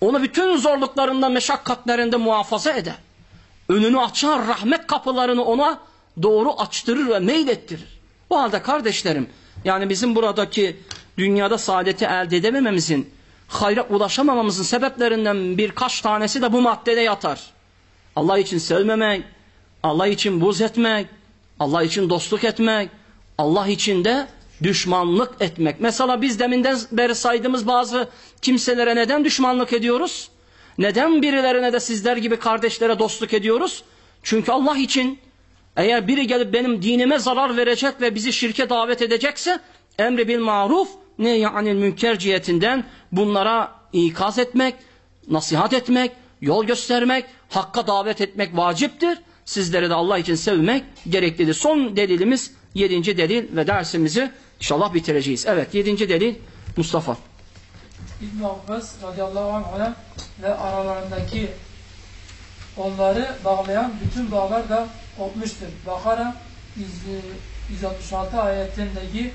Onu bütün zorluklarında, meşakkatlerinde muhafaza eder. Önünü açar, rahmet kapılarını ona doğru açtırır ve meylettirir. Bu halde kardeşlerim, yani bizim buradaki dünyada saadeti elde edemememizin, hayra ulaşamamamızın sebeplerinden birkaç tanesi de bu maddede yatar. Allah için sevmemek, Allah için buz etmek, Allah için dostluk etmek, Allah için de düşmanlık etmek. Mesela biz deminden beri saydığımız bazı kimselere neden düşmanlık ediyoruz? Neden birilerine de sizler gibi kardeşlere dostluk ediyoruz? Çünkü Allah için eğer biri gelip benim dinime zarar verecek ve bizi şirke davet edecekse emri bil maruf ne yani münker cihetinden bunlara ikaz etmek, nasihat etmek, yol göstermek, hakka davet etmek vaciptir. Sizleri de Allah için sevmek gereklidir. Son delilimiz yedinci delil ve dersimizi inşallah bitireceğiz. Evet yedinci delil Mustafa. İbn Abbas radıyallahu anh'a ve aralarındaki onları bağlayan bütün bağlar da kopmuştur. Bakara 166 ayetindeki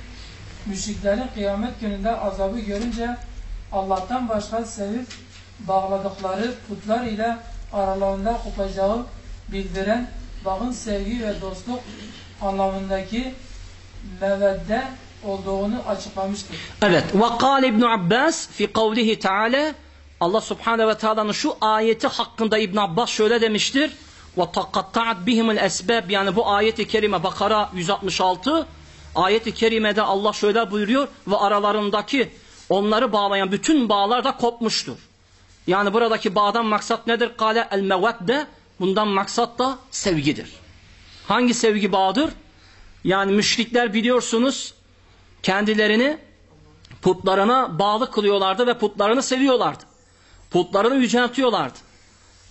müşriklerin kıyamet gününde azabı görünce Allah'tan başka sevip bağladıkları putlar ile aralarında kopacağı bildiren bakın sevgi ve dostluk anlamındaki mevedde olduğunu açıklamıştır. Evet. Ve kâle İbn Abbas fi kavlihi Teala Allah Subhanahu ve Teala'nın şu ayeti hakkında İbn Abbas şöyle demiştir. Ve takatta'at bihimul esbab yani bu ayeti kerime Bakara 166 ayeti kerimede Allah şöyle buyuruyor ve aralarındaki onları bağlayan bütün bağlar da kopmuştur. Yani buradaki bağdan maksat nedir? Kale el mevedde bundan maksat da sevgidir. Hangi sevgi bağıdır? Yani müşrikler biliyorsunuz kendilerini putlarına bağlı kılıyorlardı ve putlarını seviyorlardı. Putlarını yüceltiyorlardı.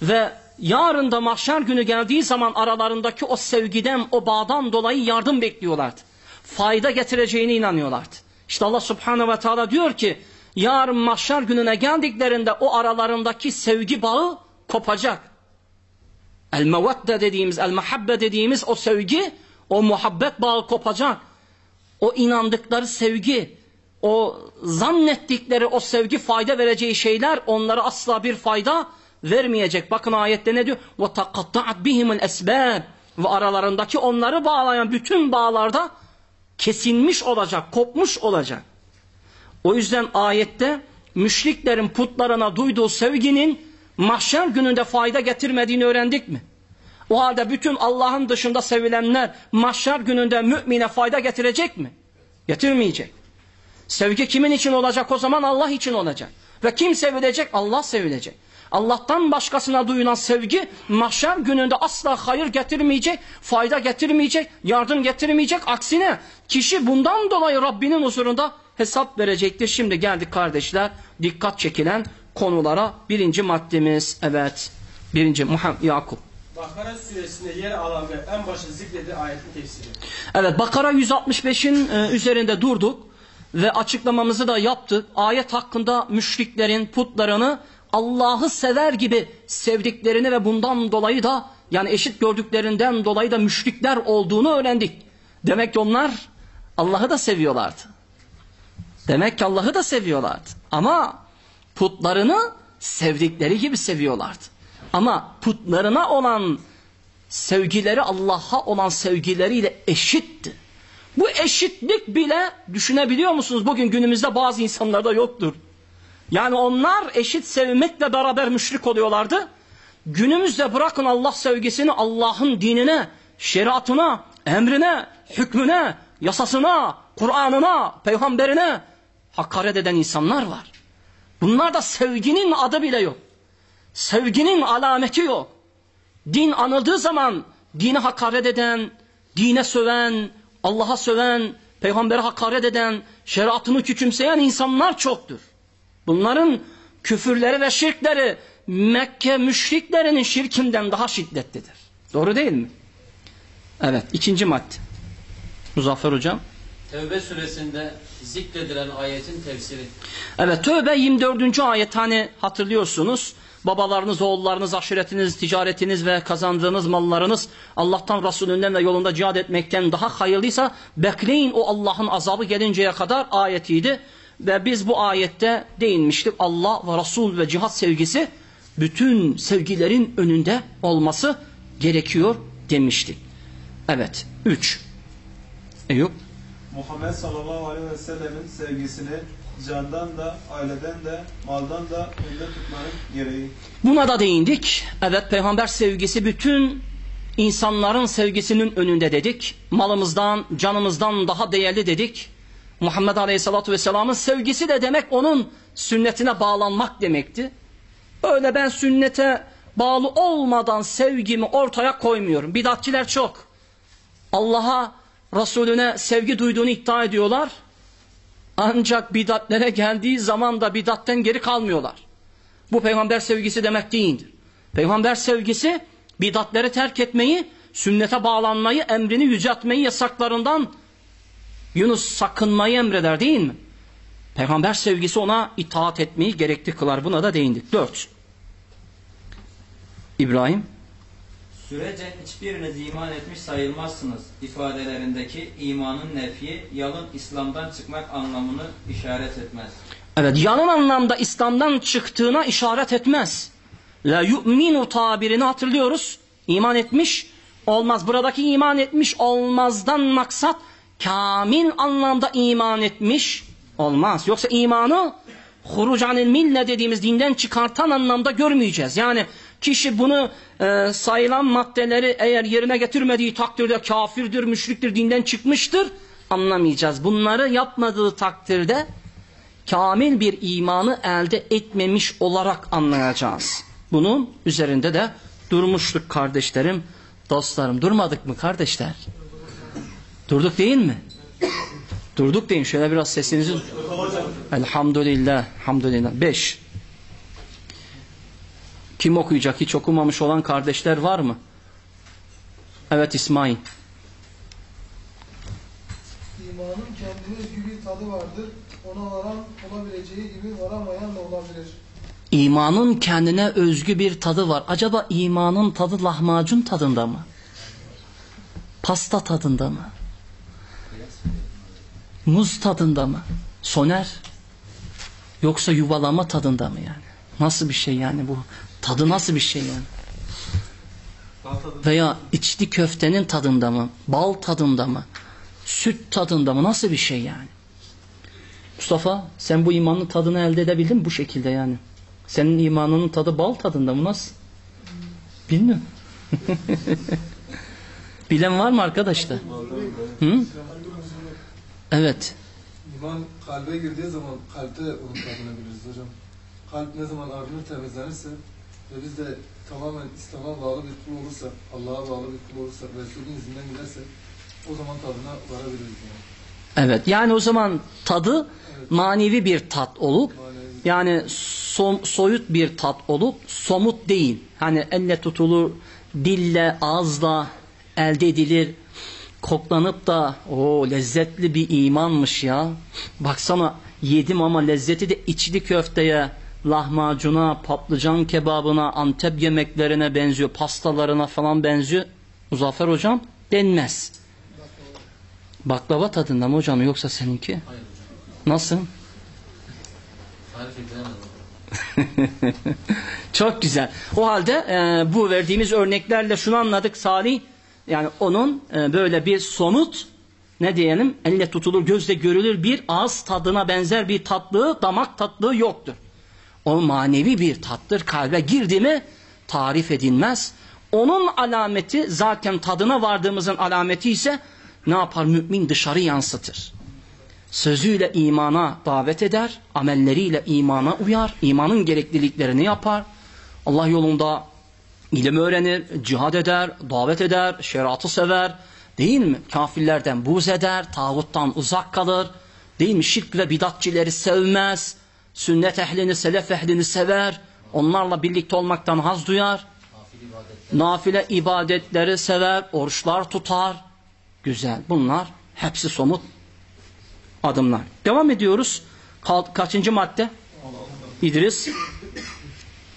Ve yarın da mahşer günü geldiği zaman aralarındaki o sevgiden, o bağdan dolayı yardım bekliyorlardı Fayda getireceğine inanıyorlardı. İşte Allah subhanehu ve teala diyor ki yarın mahşer gününe geldiklerinde o aralarındaki sevgi bağı kopacak. El mevedde dediğimiz, el mehabbe dediğimiz o sevgi, o muhabbet bağı kopacak. O inandıkları sevgi, o zannettikleri o sevgi fayda vereceği şeyler onlara asla bir fayda vermeyecek. Bakın ayette ne diyor? وَتَقَطَّعَتْ بِهِمُ الْاَسْبَابِ Ve aralarındaki onları bağlayan bütün bağlarda kesilmiş olacak, kopmuş olacak. O yüzden ayette müşriklerin putlarına duyduğu sevginin mahşer gününde fayda getirmediğini öğrendik mi? O halde bütün Allah'ın dışında sevilenler mahşer gününde mümine fayda getirecek mi? Getirmeyecek. Sevgi kimin için olacak o zaman? Allah için olacak. Ve kim sevilecek? Allah sevilecek. Allah'tan başkasına duyulan sevgi mahşer gününde asla hayır getirmeyecek, fayda getirmeyecek, yardım getirmeyecek. Aksine kişi bundan dolayı Rabbinin huzurunda hesap verecektir. Şimdi geldik kardeşler dikkat çekilen konulara. Birinci maddemiz evet. Birinci Muhammed Yakup. Bakara suresinde yer alan ve en başta zikrediği ayetin tefsiri. Evet Bakara 165'in e, üzerinde durduk ve açıklamamızı da yaptık. Ayet hakkında müşriklerin putlarını Allah'ı sever gibi sevdiklerini ve bundan dolayı da yani eşit gördüklerinden dolayı da müşrikler olduğunu öğrendik. Demek ki onlar Allah'ı da seviyorlardı. Demek ki Allah'ı da seviyorlardı. Ama putlarını sevdikleri gibi seviyorlardı. Ama putlarına olan sevgileri Allah'a olan sevgileriyle eşitti. Bu eşitlik bile düşünebiliyor musunuz? Bugün günümüzde bazı insanlarda yoktur. Yani onlar eşit sevmekle beraber müşrik oluyorlardı. Günümüzde bırakın Allah sevgisini Allah'ın dinine, şeriatına, emrine, hükmüne, yasasına, Kur'an'ına, peygamberine hakaret eden insanlar var. Bunlarda sevginin adı bile yok. Sevginin alameti yok. Din anıldığı zaman dine hakaret eden, dine söven, Allah'a söven, peygambere hakaret eden, şeriatını küçümseyen insanlar çoktur. Bunların küfürleri ve şirkleri Mekke müşriklerinin şirkinden daha şiddetlidir. Doğru değil mi? Evet ikinci madde. Muzaffer hocam. Tevbe suresinde zikredilen ayetin tefsiri. Evet Tövbe 24. ayet hani hatırlıyorsunuz. babalarınız, oğullarınız, aşiretiniz, ticaretiniz ve kazandığınız mallarınız Allah'tan Resulünden ve yolunda cihad etmekten daha hayırlıysa bekleyin o Allah'ın azabı gelinceye kadar ayetiydi. Ve biz bu ayette değinmiştik. Allah ve Resul ve cihat sevgisi bütün sevgilerin önünde olması gerekiyor demiştik. Evet. Üç. Eyüp. Muhammed sallallahu aleyhi ve sellemin sevgisini candan da, aileden de, maldan da önde tutmanın gereği. Buna da değindik. Evet peygamber sevgisi bütün insanların sevgisinin önünde dedik. Malımızdan, canımızdan daha değerli dedik. Muhammed Aleyhisselatü Vesselam'ın sevgisi de demek onun sünnetine bağlanmak demekti. Öyle ben sünnete bağlı olmadan sevgimi ortaya koymuyorum. Bidatçiler çok. Allah'a, Resulüne sevgi duyduğunu iddia ediyorlar. Ancak bidatlere geldiği zaman da bidatten geri kalmıyorlar. Bu peygamber sevgisi demek değildir. Peygamber sevgisi bidatleri terk etmeyi, sünnete bağlanmayı, emrini yüceltmeyi, yasaklarından Yunus sakınmayı emreder değil mi? Peygamber sevgisi ona itaat etmeyi gerekli kılar. Buna da değindik. Dört. İbrahim. Sürece hiçbiriniz iman etmiş sayılmazsınız ifadelerindeki imanın nefi yalın İslam'dan çıkmak anlamını işaret etmez. Evet yalan anlamda İslam'dan çıktığına işaret etmez. La yu'minu tabirini hatırlıyoruz. İman etmiş olmaz. Buradaki iman etmiş olmazdan maksat kamil anlamda iman etmiş olmaz. Yoksa imanı hurucanil mille dediğimiz dinden çıkartan anlamda görmeyeceğiz. Yani kişi bunu e, sayılan maddeleri eğer yerine getirmediği takdirde kafirdir, müşriktir, dinden çıkmıştır anlamayacağız. Bunları yapmadığı takdirde kamil bir imanı elde etmemiş olarak anlayacağız. Bunun üzerinde de durmuştuk kardeşlerim, dostlarım. Durmadık mı kardeşler? Durduk değil mi? Durduk deyin. Şöyle biraz sesinizi... Elhamdülillah. Elhamdülillah. Beş. Kim okuyacak? Hiç okumamış olan kardeşler var mı? Evet İsmail. İmanın kendine özgü bir tadı vardır. Ona varan olabileceği gibi varamayan da olabilir. İmanın kendine özgü bir tadı var. Acaba imanın tadı lahmacun tadında mı? Pasta tadında mı? Muz tadında mı? Soner? Yoksa yuvalama tadında mı yani? Nasıl bir şey yani bu? Tadı nasıl bir şey yani? Veya içli köftenin tadında mı? Bal tadında mı? Süt tadında mı? Nasıl bir şey yani? Mustafa sen bu imanın tadını elde edebildin mi bu şekilde yani? Senin imanının tadı bal tadında mı? Nasıl? Bilmiyorum. Bilen var mı arkadaşlar? Hı? Evet. İman kalbe girdiği zaman kalpte onun tadını biliriz hocam. Kalp ne zaman arınır temizlenirse ve biz de tamamen İslam'a bağlı bir kul olursa, Allah'a bağlı bir kul olursa, Resulün izinden giderse o zaman tadına varabiliriz yani. Evet yani o zaman tadı manevi bir tat olup yani som- soyut bir tat olup somut değil. Hani elle tutulur, dille, ağızla elde edilir. Koklanıp da o lezzetli bir imanmış ya. Baksana yedim ama lezzeti de içli köfteye, lahmacuna, patlıcan kebabına, Antep yemeklerine benziyor, pastalarına falan benziyor. Muzaffer hocam denmez. Baklava tadında mı hocam yoksa seninki? Hayır hocam. Nasıl? Çok güzel. O halde e, bu verdiğimiz örneklerle şunu anladık Salih. Yani onun e, böyle bir somut ne diyelim elle tutulur gözle görülür bir ağız tadına benzer bir tatlığı damak tatlığı yoktur. O manevi bir tattır. Kalbe girdi mi tarif edilmez. Onun alameti zaten tadına vardığımızın alameti ise ne yapar? Mümin dışarı yansıtır. Sözüyle imana davet eder, amelleriyle imana uyar, imanın gerekliliklerini yapar. Allah yolunda ilim öğrenir, cihad eder, davet eder, şeriatı sever. Değil mi? Kafirlerden buz eder, tağuttan uzak kalır. Değil mi? Şirk ve bidatçileri sevmez. Sünnet ehlini, selef ehlini sever. Onlarla birlikte olmaktan haz duyar. Nafile ibadetleri sever, oruçlar tutar. Güzel. Bunlar hepsi somut adımlar. Devam ediyoruz. Ka- kaçıncı madde? İdris.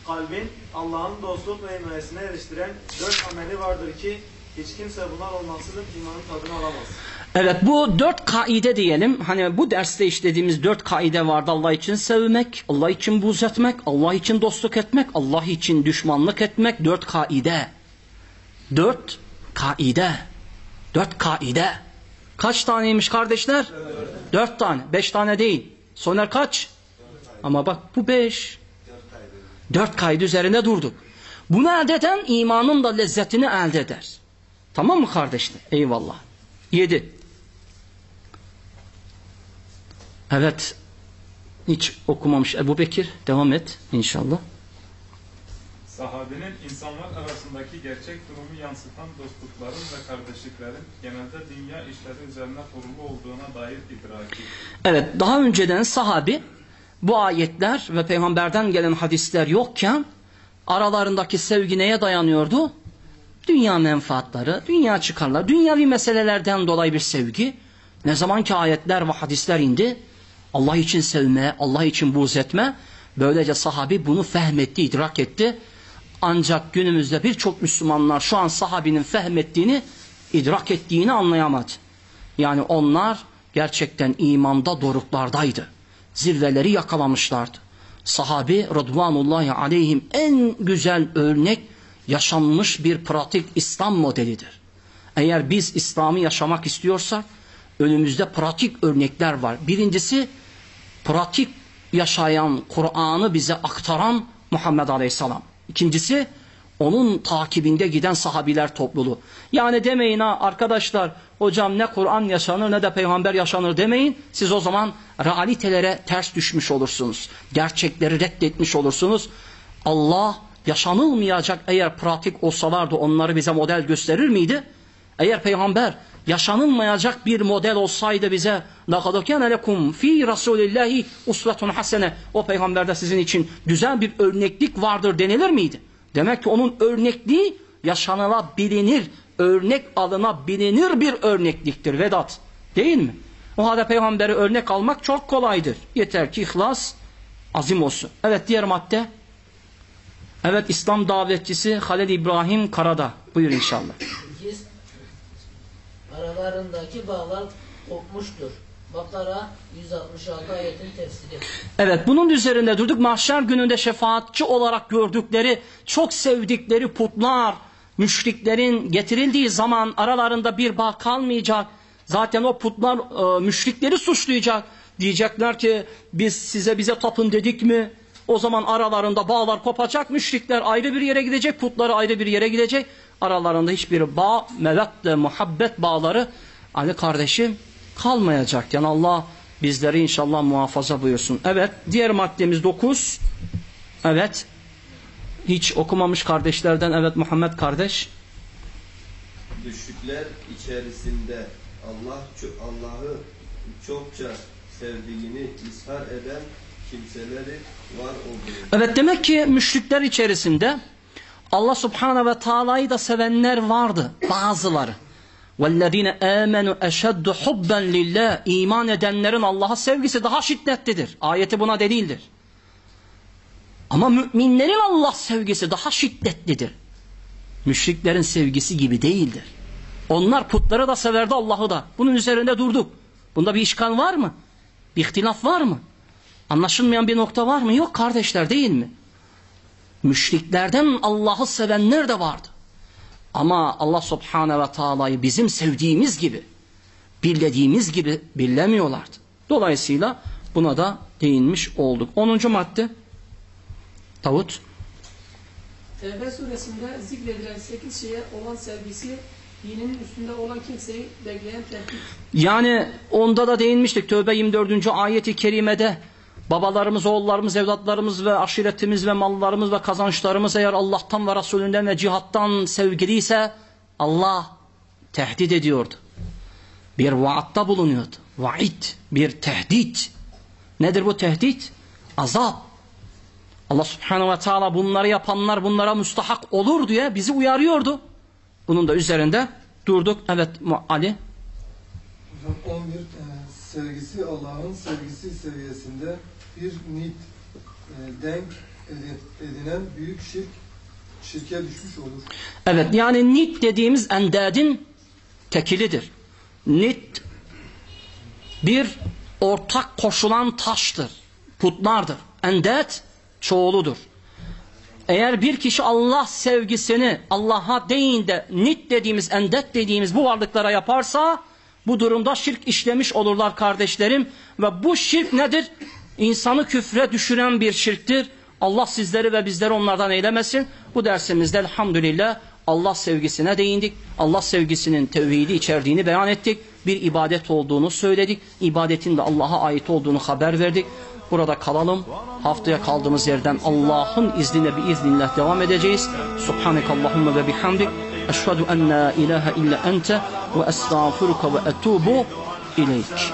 kalbin Allah'ın dostluk ve himayesine eriştiren dört ameli vardır ki hiç kimse bunlar olmaksızın imanın tadını alamaz. Evet bu dört kaide diyelim. Hani bu derste işlediğimiz dört kaide vardı. Allah için sevmek, Allah için buğz etmek, Allah için dostluk etmek, Allah için düşmanlık etmek. Dört kaide. Dört kaide. Dört kaide. Kaç taneymiş kardeşler? Dört tane. Beş tane değil. Soner kaç? Ama bak bu beş. Dört kaide üzerinde durduk. Bunu elde eden imanın da lezzetini elde eder. Tamam mı kardeşler? Eyvallah. Yedi. Evet. Hiç okumamış Ebu Bekir. Devam et inşallah. Sahabenin insanlar arasındaki gerçek durumu yansıtan dostlukların ve kardeşliklerin genelde dünya işleri üzerine kurulu olduğuna dair idraki. Evet daha önceden sahabi bu ayetler ve peygamberden gelen hadisler yokken aralarındaki sevgi neye dayanıyordu? Dünya menfaatları, dünya çıkarlar, dünyavi meselelerden dolayı bir sevgi. Ne zaman ki ayetler ve hadisler indi, Allah için sevme, Allah için buğz etme, böylece sahabi bunu fehmetti, idrak etti. Ancak günümüzde birçok Müslümanlar şu an sahabinin fehmettiğini, idrak ettiğini anlayamadı. Yani onlar gerçekten imanda doruklardaydı. Zirveleri yakalamışlardı. Sahabi Rıdvanullahi aleyhim en güzel örnek yaşanmış bir pratik İslam modelidir. Eğer biz İslam'ı yaşamak istiyorsak önümüzde pratik örnekler var. Birincisi pratik yaşayan Kur'an'ı bize aktaran Muhammed Aleyhisselam. İkincisi onun takibinde giden sahabiler topluluğu. Yani demeyin ha arkadaşlar hocam ne Kur'an yaşanır ne de peygamber yaşanır demeyin. Siz o zaman realitelere ters düşmüş olursunuz. Gerçekleri reddetmiş olursunuz. Allah yaşanılmayacak eğer pratik olsalardı onları bize model gösterir miydi? Eğer peygamber yaşanılmayacak bir model olsaydı bize لَقَدْ كَانَ لَكُمْ ف۪ي رَسُولِ اللّٰهِ اُسْوَةٌ hasene O peygamberde sizin için güzel bir örneklik vardır denilir miydi? Demek ki onun örnekliği yaşanılabilir, örnek alınabilir bir örnekliktir Vedat. Değil mi? O halde peygamberi örnek almak çok kolaydır. Yeter ki ihlas azim olsun. Evet diğer madde. Evet İslam davetçisi Halil İbrahim Karada. Buyur inşallah. Aralarındaki bağlar kopmuştur. Bakara 166 ayetin tefsiri. Evet bunun üzerinde durduk. Mahşer gününde şefaatçi olarak gördükleri, çok sevdikleri putlar, müşriklerin getirildiği zaman aralarında bir bağ kalmayacak. Zaten o putlar e, müşrikleri suçlayacak. Diyecekler ki biz size bize tapın dedik mi? O zaman aralarında bağlar kopacak. Müşrikler ayrı bir yere gidecek. Putları ayrı bir yere gidecek. Aralarında hiçbir bağ, mevetle, muhabbet bağları Ali kardeşim kalmayacak. Yani Allah bizleri inşallah muhafaza buyursun. Evet diğer maddemiz 9. Evet. Hiç okumamış kardeşlerden evet Muhammed kardeş. Düşükler içerisinde Allah Allah'ı çokça sevdiğini ishar eden kimseleri var olduğunu. Evet demek ki müşrikler içerisinde Allah Subhanahu ve Taala'yı da sevenler vardı. Bazıları. وَالَّذ۪ينَ آمَنُوا اَشَدُّ حُبًّا لِلّٰهِ İman edenlerin Allah'a sevgisi daha şiddetlidir. Ayeti buna delildir. Ama müminlerin Allah sevgisi daha şiddetlidir. Müşriklerin sevgisi gibi değildir. Onlar putları da severdi Allah'ı da. Bunun üzerinde durduk. Bunda bir işgal var mı? Bir ihtilaf var mı? Anlaşılmayan bir nokta var mı? Yok kardeşler değil mi? Müşriklerden Allah'ı sevenler de vardı. Ama Allah subhane ve taala'yı bizim sevdiğimiz gibi, birlediğimiz gibi birlemiyorlardı. Dolayısıyla buna da değinmiş olduk. 10. madde Davut. Tevbe suresinde zikredilen 8 şeye olan sevgisi dininin üstünde olan kimseyi bekleyen tehdit. Yani onda da değinmiştik. Tövbe 24. ayeti kerimede babalarımız, oğullarımız, evlatlarımız ve aşiretimiz ve mallarımız ve kazançlarımız eğer Allah'tan ve Resulünden ve cihattan sevgiliyse Allah tehdit ediyordu. Bir vaatta bulunuyordu. Vaid, bir tehdit. Nedir bu tehdit? Azap. Allah subhanahu ve teala bunları yapanlar bunlara müstahak olur diye bizi uyarıyordu. Bunun da üzerinde durduk. Evet Ali. Hocam 11 e, sevgisi Allah'ın sevgisi seviyesinde bir nit, e, denk edi- edinen büyük şirk şirke düşmüş olur. Evet yani nit dediğimiz endadin tekilidir. Nit bir ortak koşulan taştır. Putlardır. Endet çoğuludur. Eğer bir kişi Allah sevgisini Allah'a değil de nit dediğimiz endet dediğimiz bu varlıklara yaparsa bu durumda şirk işlemiş olurlar kardeşlerim. Ve bu şirk nedir? İnsanı küfre düşüren bir şirktir. Allah sizleri ve bizleri onlardan eylemesin. Bu dersimizde elhamdülillah Allah sevgisine değindik. Allah sevgisinin tevhidi içerdiğini beyan ettik. Bir ibadet olduğunu söyledik. İbadetin de Allah'a ait olduğunu haber verdik. Burada kalalım. Haftaya kaldığımız yerden Allah'ın izniyle bir iznillah devam edeceğiz. Subhanekallahumma ve bihamdik. Eşhedü en la ilahe illa ente ve estağfiruka ve etubu ileyk.